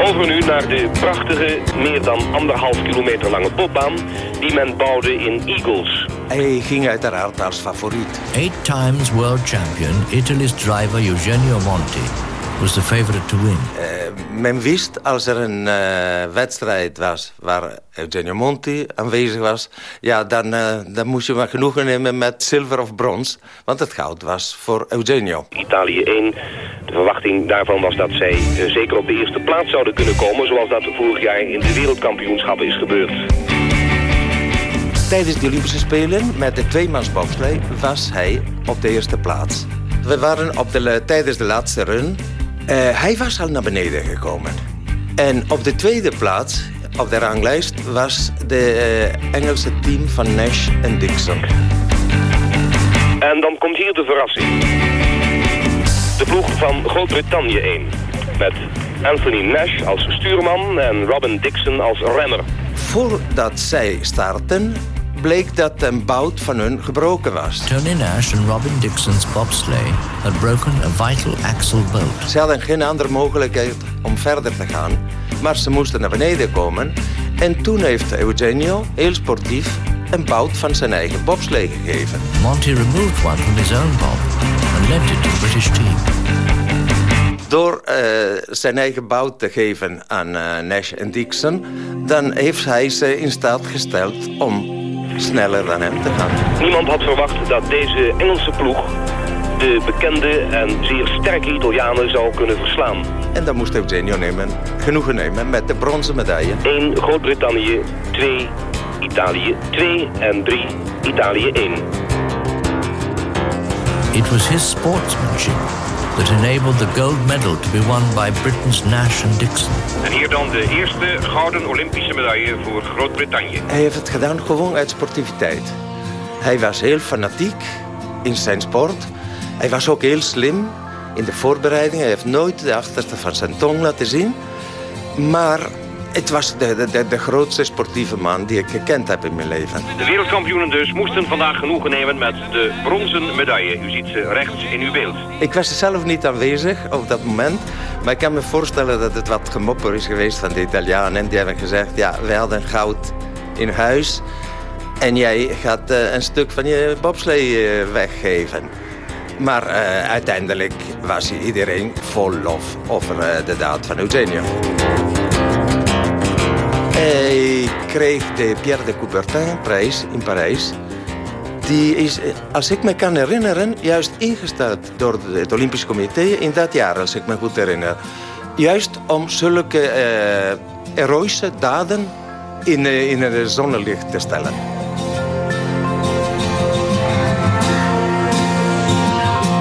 Over nu naar de prachtige, meer dan anderhalf kilometer lange bobbaan die men bouwde in Eagles. Hij ging uiteraard als favoriet. Eight times world champion, Italy's driver Eugenio Monti was the favorite to win. Uh, men wist als er een uh, wedstrijd was waar Eugenio Monti aanwezig was... ja, dan, uh, dan moest je maar genoegen nemen met zilver of brons. Want het goud was voor Eugenio. Italië 1. De verwachting daarvan was dat zij zeker op de eerste plaats zouden kunnen komen... zoals dat vorig jaar in de wereldkampioenschappen is gebeurd. Tijdens de Olympische Spelen met de tweemansbobslee was hij op de eerste plaats. We waren op de, tijdens de laatste run uh, hij was al naar beneden gekomen. En op de tweede plaats op de ranglijst was de uh, Engelse team van Nash en Dixon. En dan komt hier de verrassing. De ploeg van Groot-Brittannië 1. Met Anthony Nash als stuurman en Robin Dixon als renner. Voordat zij starten bleek dat een bout van hun gebroken was. Tony Nash en Robin Dixon's bobsleigh had broken a vital axle bolt. Ze hadden geen andere mogelijkheid om verder te gaan, maar ze moesten naar beneden komen. En toen heeft Eugenio, heel sportief, een bout van zijn eigen bobsleigh gegeven. Monty removed one from his own bob and lent it to the British team. Door uh, zijn eigen bout te geven aan uh, Nash en Dixon, dan heeft hij ze in staat gesteld om sneller dan hem te gaan. Niemand had verwacht dat deze Engelse ploeg de bekende en zeer sterke Italianen zou kunnen verslaan. En dan moest Eugenio nemen, genoegen nemen met de bronzen medaille. 1 Groot-Brittannië, 2 Italië, 2 en 3 Italië 1. It was his sportsmanship that enabled the gold medal to be won by Britain's Nash and Dixon. En hier dan de eerste gouden Olympische medaille voor Groot-Brittannië. Hij heeft het gedaan gewoon uit sportiviteit. Hij was heel fanatiek in zijn sport. Hij was ook heel slim in de voorbereiding. Hij heeft nooit de achterste van zijn tong laten zien. Maar het was de, de, de, grootste sportieve man die ik gekend heb in mijn leven. De wereldkampioenen dus moesten vandaag genoegen nemen met de bronzen medaille. U ziet ze rechts in uw beeld. Ik was er zelf niet aanwezig op dat moment. Maar ik kan me voorstellen dat het wat gemopper is geweest van de Italianen. En die hebben gezegd, ja, wij hadden goud in huis. En jij gaat uh, een stuk van je bobslee uh, weggeven. Maar uh, uiteindelijk was iedereen vol lof over de daad van Eugenio. Hij kreeg de Pierre de Coubertin-prijs in Parijs. Die is, als ik me kan herinneren, juist ingesteld door het Olympisch Comité in dat jaar, als ik me goed herinner. Juist om zulke uh, heroïsche daden in, uh, in het zonnelicht te stellen.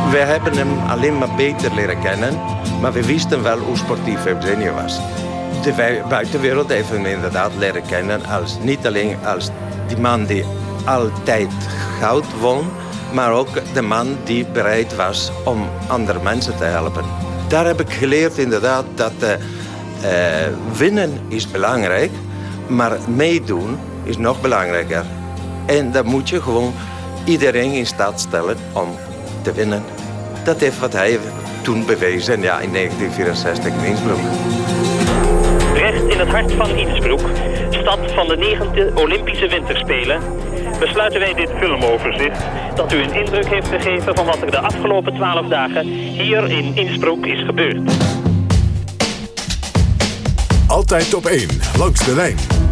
We hebben hem alleen maar beter leren kennen, maar we wisten wel hoe sportief Eugenio was. De buitenwereld heeft inderdaad leren kennen. Als, niet alleen als die man die altijd goud won, maar ook de man die bereid was om andere mensen te helpen. Daar heb ik geleerd inderdaad dat eh, winnen is belangrijk, maar meedoen is nog belangrijker. En dan moet je gewoon iedereen in staat stellen om te winnen. Dat heeft wat hij toen bewezen ja, in 1964 in Innsbruck. In het hart van Innsbruck, stad van de negende Olympische Winterspelen, besluiten wij dit filmoverzicht dat u een indruk heeft gegeven van wat er de afgelopen twaalf dagen hier in Innsbruck is gebeurd. Altijd op één, langs de lijn.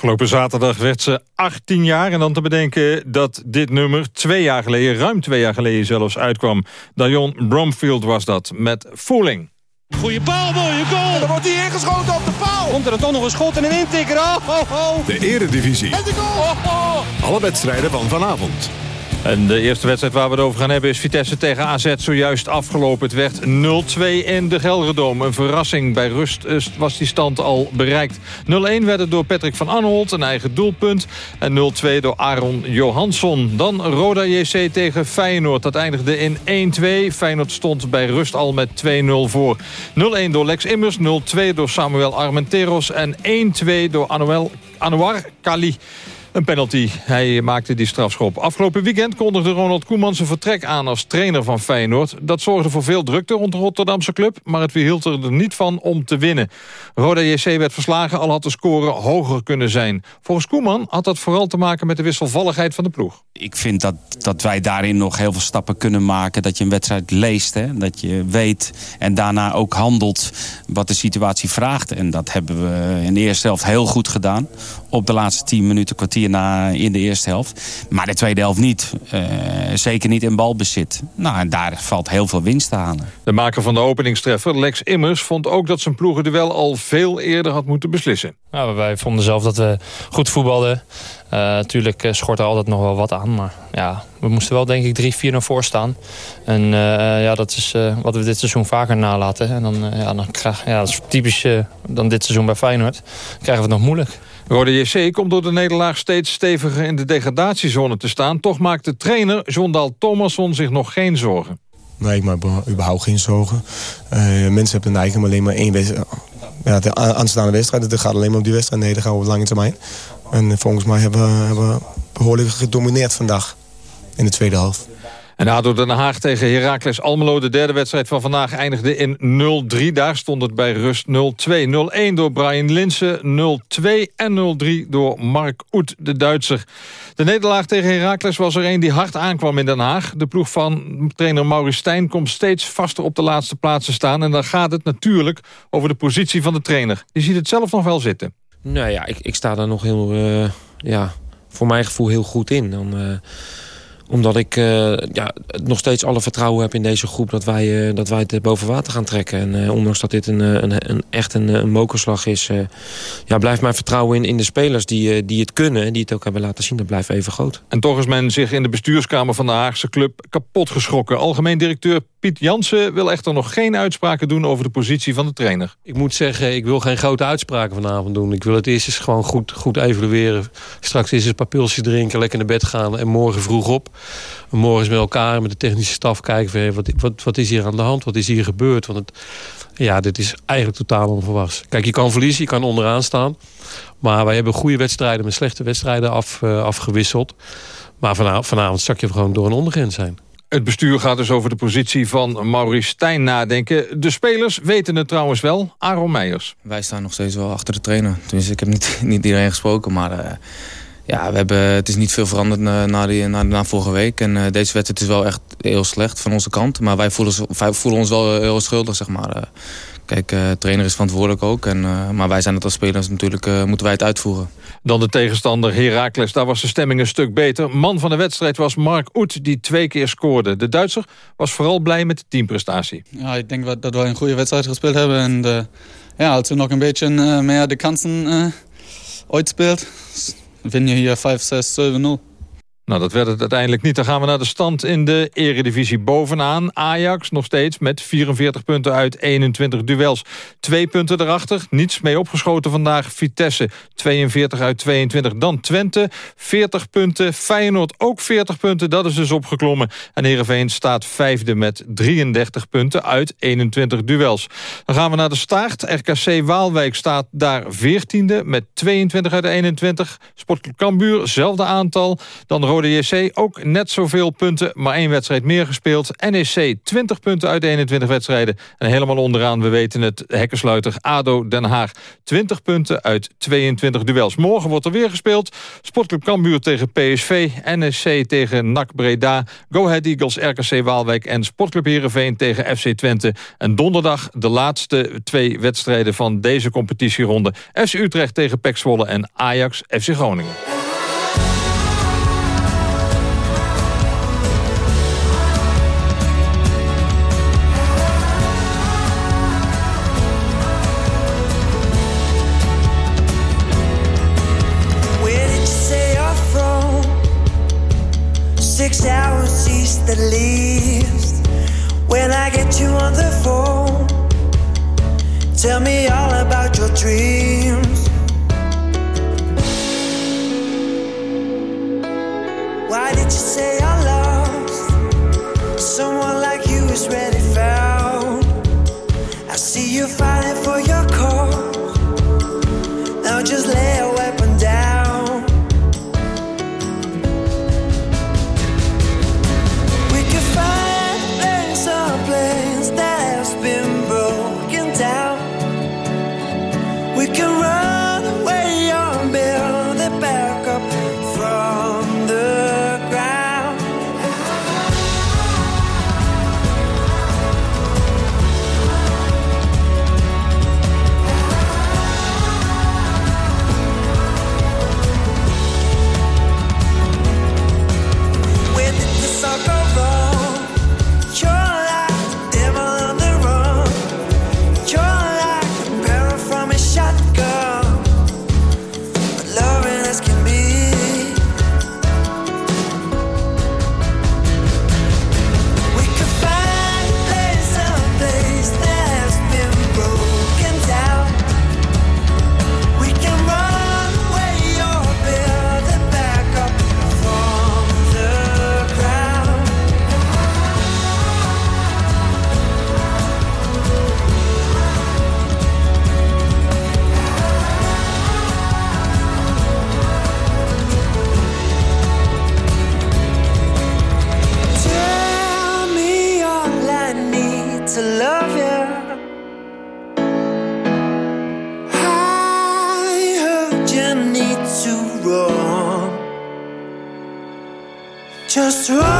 Afgelopen zaterdag werd ze 18 jaar. En dan te bedenken dat dit nummer twee jaar geleden, ruim twee jaar geleden zelfs, uitkwam. Dion Bromfield was dat, met Fooling. Goeie paal, mooie goal. En dan wordt hij ingeschoten op de paal. Komt er toch nog een schot en een intikker. Oh, oh, oh. De Eredivisie. En de goal. Oh, oh. Alle wedstrijden van vanavond. En de eerste wedstrijd waar we het over gaan hebben is Vitesse tegen AZ zojuist afgelopen. Het werd 0-2 in de Gelredome. Een verrassing. Bij rust eh, was die stand al bereikt. 0-1 werd het door Patrick van Anholt, een eigen doelpunt. En 0-2 door Aaron Johansson. Dan Roda JC tegen Feyenoord. Dat eindigde in 1-2. Feyenoord stond bij rust al met 2-0 voor. 0-1 door Lex Immers, 0-2 door Samuel Armenteros... en 1-2 door Anouar Kali. Een penalty. Hij maakte die strafschop. Afgelopen weekend kondigde Ronald Koeman zijn vertrek aan als trainer van Feyenoord. Dat zorgde voor veel drukte rond de Rotterdamse club, maar het weerhield er niet van om te winnen. Roda JC werd verslagen, al had de score hoger kunnen zijn. Volgens Koeman had dat vooral te maken met de wisselvalligheid van de ploeg. Ik vind dat, dat wij daarin nog heel veel stappen kunnen maken. Dat je een wedstrijd leest, hè? dat je weet en daarna ook handelt wat de situatie vraagt. En dat hebben we in de eerste helft heel goed gedaan. Op de laatste tien minuten, kwartier na in de eerste helft. Maar de tweede helft niet. Eh, zeker niet in balbezit. Nou, en daar valt heel veel winst te halen. De maker van de openingstreffer, Lex Immers, vond ook dat zijn ploegen er wel al veel eerder had moeten beslissen. Nou, wij vonden zelf dat we goed voetbalden. Natuurlijk schort er altijd nog wel wat aan. Maar ja, we moesten wel denk ik 3-4 naar voor staan. En uh, ja, dat is uh, wat we dit seizoen vaker nalaten. En dan, uh, ja, dan krijg, ja, dat is typisch dan dit seizoen bij Feyenoord. Dan krijgen we het nog moeilijk. Rode JC komt door de nederlaag steeds steviger in de degradatiezone te staan. Toch maakt de trainer John Daal Thomasson zich nog geen zorgen. Nee, ik maak überhaupt geen zorgen. mensen hebben de neiging om alleen maar één wedstrijd... Ja, de aanstaande wedstrijd, het gaat alleen maar op die wedstrijd. Nee, dat gaan we op lange termijn. En volgens mij hebben we, hebben we behoorlijk gedomineerd vandaag in de tweede helft. En ADO Den Haag tegen Heracles Almelo. De derde wedstrijd van vandaag eindigde in 0-3. Daar stond het bij rust 0-2. 0-1 door Brian Linsen. 0-2 en 0-3 door Mark Oet, de Duitser. De nederlaag tegen Heracles was er een die hard aankwam in Den Haag. De ploeg van trainer Maurice Stijn komt steeds vaster op de laatste plaatsen staan. En dan gaat het natuurlijk over de positie van de trainer. Die ziet het zelf nog wel zitten. Nou ja, ik, ik sta daar nog heel... Uh, ja, voor mijn gevoel heel goed in. Dan... Uh omdat ik uh, ja, nog steeds alle vertrouwen heb in deze groep... dat wij, uh, dat wij het boven water gaan trekken. En uh, ondanks dat dit een, een, een echt een, een mokerslag is... ja, blijft mijn vertrouwen in, in de spelers die, die het kunnen... en die het ook hebben laten zien, dat blijft even groot. En toch is men zich in de bestuurskamer van de Haagse club kapot geschrokken. Algemeen directeur Piet Jansen wil echter nog geen uitspraken doen... over de positie van de trainer. Ik moet zeggen, ik wil geen grote uitspraken vanavond doen. Ik wil het eerst eens gewoon goed, goed evalueren. Straks is het een drinken, lekker naar bed gaan... en morgen vroeg op morgen eens met elkaar, met de technische staf kijken... Wat, wat, wat is hier aan de hand, wat is hier gebeurd? Want ja, dit is eigenlijk totaal onverwachts. Kijk, je kan verliezen, je kan onderaan staan. Maar wij hebben goede wedstrijden met slechte wedstrijden af, uh, afgewisseld. Maar vanavond, vanavond je gewoon door een ondergrens zijn. Het bestuur gaat dus over de positie van Maurice Stijn nadenken. De spelers weten het trouwens wel. Aaron Meijers. Wij staan nog steeds wel achter de trainer. Tenminste, ik heb niet, niet iedereen gesproken, maar... Uh, ja, we hebben, het is niet veel veranderd na, na, die, na, na vorige week. En uh, deze wedstrijd is wel echt heel slecht van onze kant. Maar wij voelen, wij voelen ons wel heel schuldig, zeg maar. Kijk, trainer is verantwoordelijk ook. En, maar wij zijn het als spelers natuurlijk, moeten wij het uitvoeren. Dan de tegenstander Heracles, daar was de stemming een stuk beter. Man van de wedstrijd was Mark Oet, die twee keer scoorde. De Duitser was vooral blij met de teamprestatie. Ja, ik denk dat we een goede wedstrijd gespeeld hebben. En ja, als we nog een beetje meer de kansen uitspeelt win je hier 5, 6, 7, 0. Nou, dat werd het uiteindelijk niet. Dan gaan we naar de stand in de eredivisie bovenaan. Ajax nog steeds met 44 punten uit 21 duels. Twee punten erachter, niets mee opgeschoten vandaag. Vitesse 42 uit 22. Dan Twente 40 punten. Feyenoord ook 40 punten, dat is dus opgeklommen. En Heerenveen staat vijfde met 33 punten uit 21 duels. Dan gaan we naar de start. RKC Waalwijk staat daar 14e met 22 uit 21. Sportclub Cambuur, zelfde aantal. Dan Rode Rode JC ook net zoveel punten, maar één wedstrijd meer gespeeld. NEC 20 punten uit de 21 wedstrijden. En helemaal onderaan, we weten het, hekkensluiter ADO Den Haag. 20 punten uit 22 duels. Morgen wordt er weer gespeeld. Sportclub Cambuur tegen PSV, NEC tegen NAC Breda... Go Ahead Eagles, RKC Waalwijk en Sportclub Heerenveen tegen FC Twente. En donderdag de laatste twee wedstrijden van deze competitieronde. FC Utrecht tegen PEC Zwolle en Ajax FC Groningen. At least. When I get you on the phone, tell me all about your dreams. Why did you say I lost? Someone like you is ready found. I see you fighting strong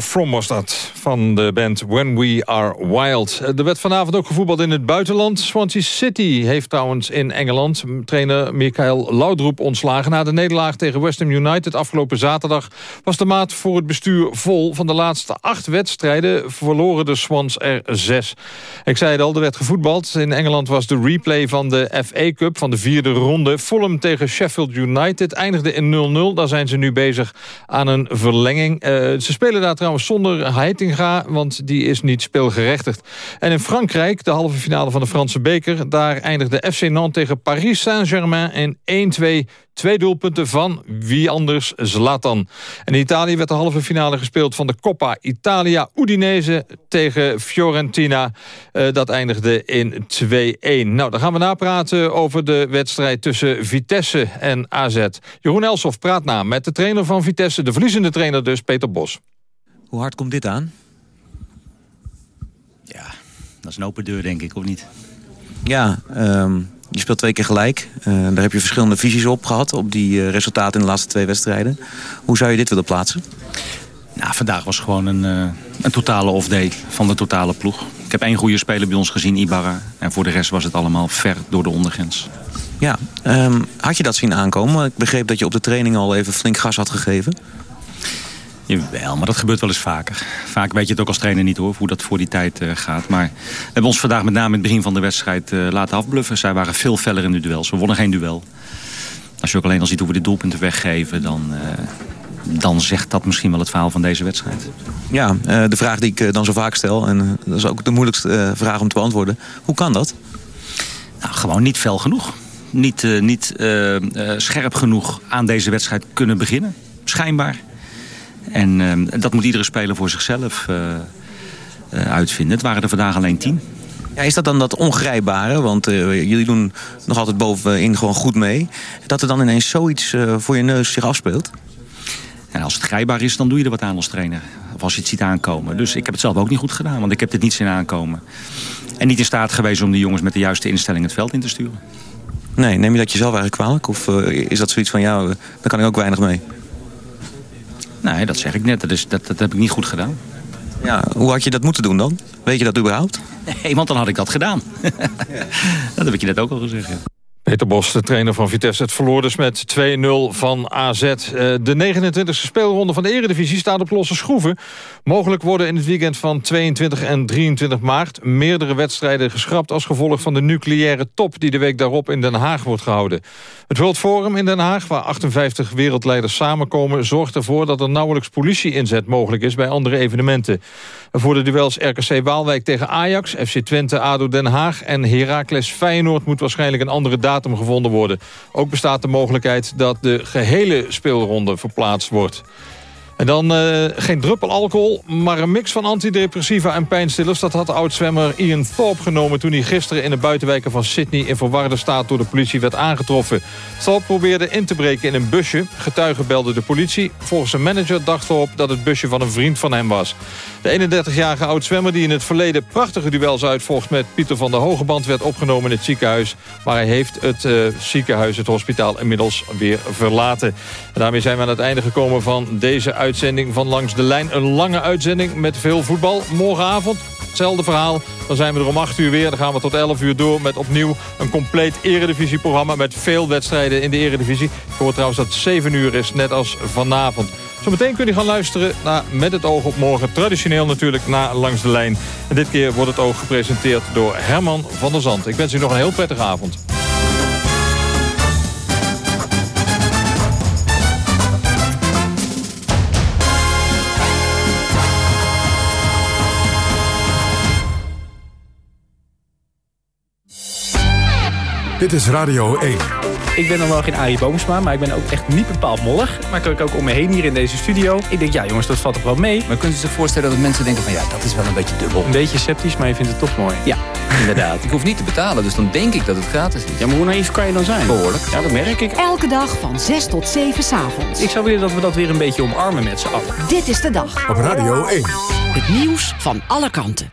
From was dat, van de band When We Are Wild. Er werd vanavond ook gevoetbald in het buitenland. Swansea City heeft trouwens in Engeland trainer Michael Laudroep ontslagen. Na de nederlaag tegen West Ham United afgelopen zaterdag... was de maat voor het bestuur vol. Van de laatste acht wedstrijden verloren de Swans er zes. Ik zei het al, er werd gevoetbald. In Engeland was de replay van de FA Cup van de vierde ronde. Fulham tegen Sheffield United eindigde in 0-0. Daar zijn ze nu bezig aan een verlenging. Eh, ze spelen daar trouwens zonder Want die is niet speelgerechtigd. En in Frankrijk, de halve finale van de Franse beker... daar eindigde FC Nantes tegen Paris Saint-Germain in 1-2... Twee doelpunten van wie anders Zlatan. En in Italië werd de halve finale gespeeld van de Coppa Italia. Udinese tegen Fiorentina. Uh, dat eindigde in 2-1. Nou, dan gaan we napraten over de wedstrijd tussen Vitesse en AZ. Jeroen Elsof praat na met de trainer van Vitesse. De verliezende trainer dus, Peter Bos. Hoe hard komt dit aan? Dat is een open deur denk ik, of niet? Ja, um, je speelt twee keer gelijk. Uh, daar heb je verschillende visies op gehad, op die uh, resultaten in de laatste twee wedstrijden. Hoe zou je dit willen plaatsen? Nou, vandaag was gewoon een, uh, een totale off-day van de totale ploeg. Ik heb één goede speler bij ons gezien, Ibarra. En voor de rest was het allemaal ver door de ondergrens. Ja, um, had je dat zien aankomen? Ik begreep dat je op de training al even flink gas had gegeven. Jawel, maar dat gebeurt wel eens vaker. Vaak weet je het ook als trainer niet hoor, hoe dat voor die tijd uh, gaat. Maar we hebben ons vandaag met name in het begin van de wedstrijd uh, laten afbluffen. Zij waren veel feller in de duels. We wonnen geen duel. Als je ook alleen al ziet hoe we de doelpunten weggeven... dan, uh, dan zegt dat misschien wel het verhaal van deze wedstrijd. Ja, de vraag die ik dan zo vaak stel... en dat is ook de moeilijkste vraag om te beantwoorden. Hoe kan dat? Nou, gewoon niet fel genoeg. Niet, niet scherp genoeg aan deze wedstrijd kunnen beginnen. Schijnbaar. En uh, dat moet iedere speler voor zichzelf uh, uh, uitvinden. Het waren er vandaag alleen tien. Ja, is dat dan dat ongrijpbare? Want jullie doen nog altijd bovenin gewoon goed mee. Dat er dan ineens zoiets voor je neus zich afspeelt? En als het grijpbaar is, dan doe je er wat aan als trainer. Of als je het ziet aankomen. Dus ik heb het zelf ook niet goed gedaan. Want ik heb dit niet zien aankomen. En niet in staat geweest om de jongens met de juiste instelling het veld in te sturen. Nee, neem je dat jezelf eigenlijk kwalijk? Of is dat zoiets van, ja, daar kan ik ook weinig mee? Nee, dat zeg ik net. Dat, is, dat, dat heb ik niet goed gedaan. Ja, hoe had je dat moeten doen dan? Weet je dat überhaupt? Nee, want dan had ik dat gedaan. dat heb ik je net ook al gezegd. Ja. Peter Bos, de trainer van Vitesse. Het verloor dus met 2-0 van AZ. De 29e speelronde van de Eredivisie staat op losse schroeven. Mogelijk worden in het weekend van 22 en 23 maart... meerdere wedstrijden geschrapt als gevolg van de nucleaire top... die de week daarop in Den Haag wordt gehouden. Het World Forum in Den Haag, waar 58 wereldleiders samenkomen... zorgt ervoor dat er nauwelijks politie-inzet mogelijk is bij andere evenementen. Voor de duels RKC Waalwijk tegen Ajax, FC Twente, ADO Den Haag... en Heracles Feyenoord moet waarschijnlijk een andere gevonden worden. Ook bestaat de mogelijkheid dat de gehele speelronde verplaatst wordt. En dan uh, geen druppel alcohol, maar een mix van antidepressiva en pijnstillers. Dat had oud-zwemmer Ian Thorpe genomen toen hij gisteren in de buitenwijken van Sydney... in verwarde staat door de politie werd aangetroffen. Thorpe probeerde in te breken in een busje. Getuigen belden de politie. Volgens zijn manager dacht Thorpe dat het busje van een vriend van hem was. De 31-jarige oud-zwemmer die in het verleden prachtige duels uitvocht... met Pieter van der Hogeband werd opgenomen in het ziekenhuis. Maar hij heeft het uh, ziekenhuis, het hospitaal, inmiddels weer verlaten. En daarmee zijn we aan het einde gekomen van deze uitzending van Langs de Lijn. Een lange uitzending met veel voetbal. Morgenavond hetzelfde verhaal. Dan zijn we er om 8 uur weer. Dan gaan we tot 11 uur door met opnieuw een compleet eredivisieprogramma... met veel wedstrijden in de eredivisie. Ik hoor trouwens dat het 7 uur is, net als vanavond. Zometeen kun je gaan luisteren naar Met het oog op morgen. Traditioneel natuurlijk naar Langs de Lijn. En dit keer wordt het oog gepresenteerd door Herman van der Zand. Ik wens u nog een heel prettige avond. Dit is Radio 1. Ik ben dan wel geen Arie Boomsma, maar ik ben ook echt niet bepaald mollig. Maar kijk ook om me heen hier in deze studio. Ik denk, ja jongens, dat valt toch wel mee. Maar kunt u zich voorstellen dat mensen denken van ja, dat is wel een beetje dubbel. Een beetje sceptisch, maar je vindt het toch mooi. Ja, inderdaad. ik hoef niet te betalen, dus dan denk ik dat het gratis is. Ja, maar hoe naïef kan je dan zijn? Behoorlijk. Ja, dat merk ik. Elke dag van 6 tot 7 s'avonds. Ik zou willen dat we dat weer een beetje omarmen met z'n allen. Dit is de dag. Op Radio 1. Het nieuws van alle kanten.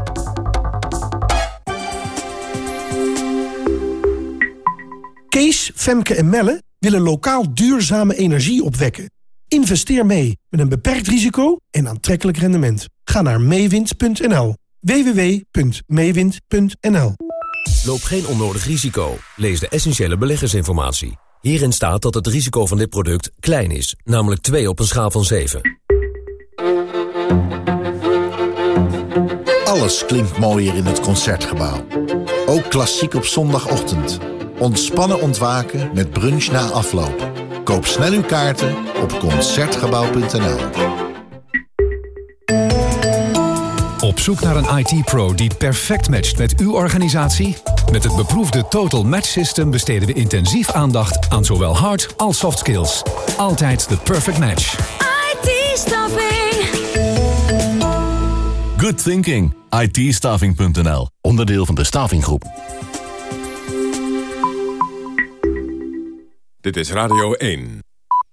Femke en Melle willen lokaal duurzame energie opwekken. Investeer mee met een beperkt risico en aantrekkelijk rendement. Ga naar meewind.nl. www.meewind.nl Loop geen onnodig risico. Lees de essentiële beleggersinformatie. Hierin staat dat het risico van dit product klein is, namelijk 2 op een schaal van 7. Alles klinkt mooier in het Concertgebouw. Ook klassiek op zondagochtend. Ontspannen ontwaken met brunch na afloop. Koop snel uw kaarten op Concertgebouw.nl. Op zoek naar een IT-pro die perfect matcht met uw organisatie? Met het beproefde Total Match System besteden we intensief aandacht aan zowel hard als soft skills. Altijd de perfect match. IT-staffing. Good thinking. ITstaving.nl. Onderdeel van de Stavinggroep. Dit is Radio 1.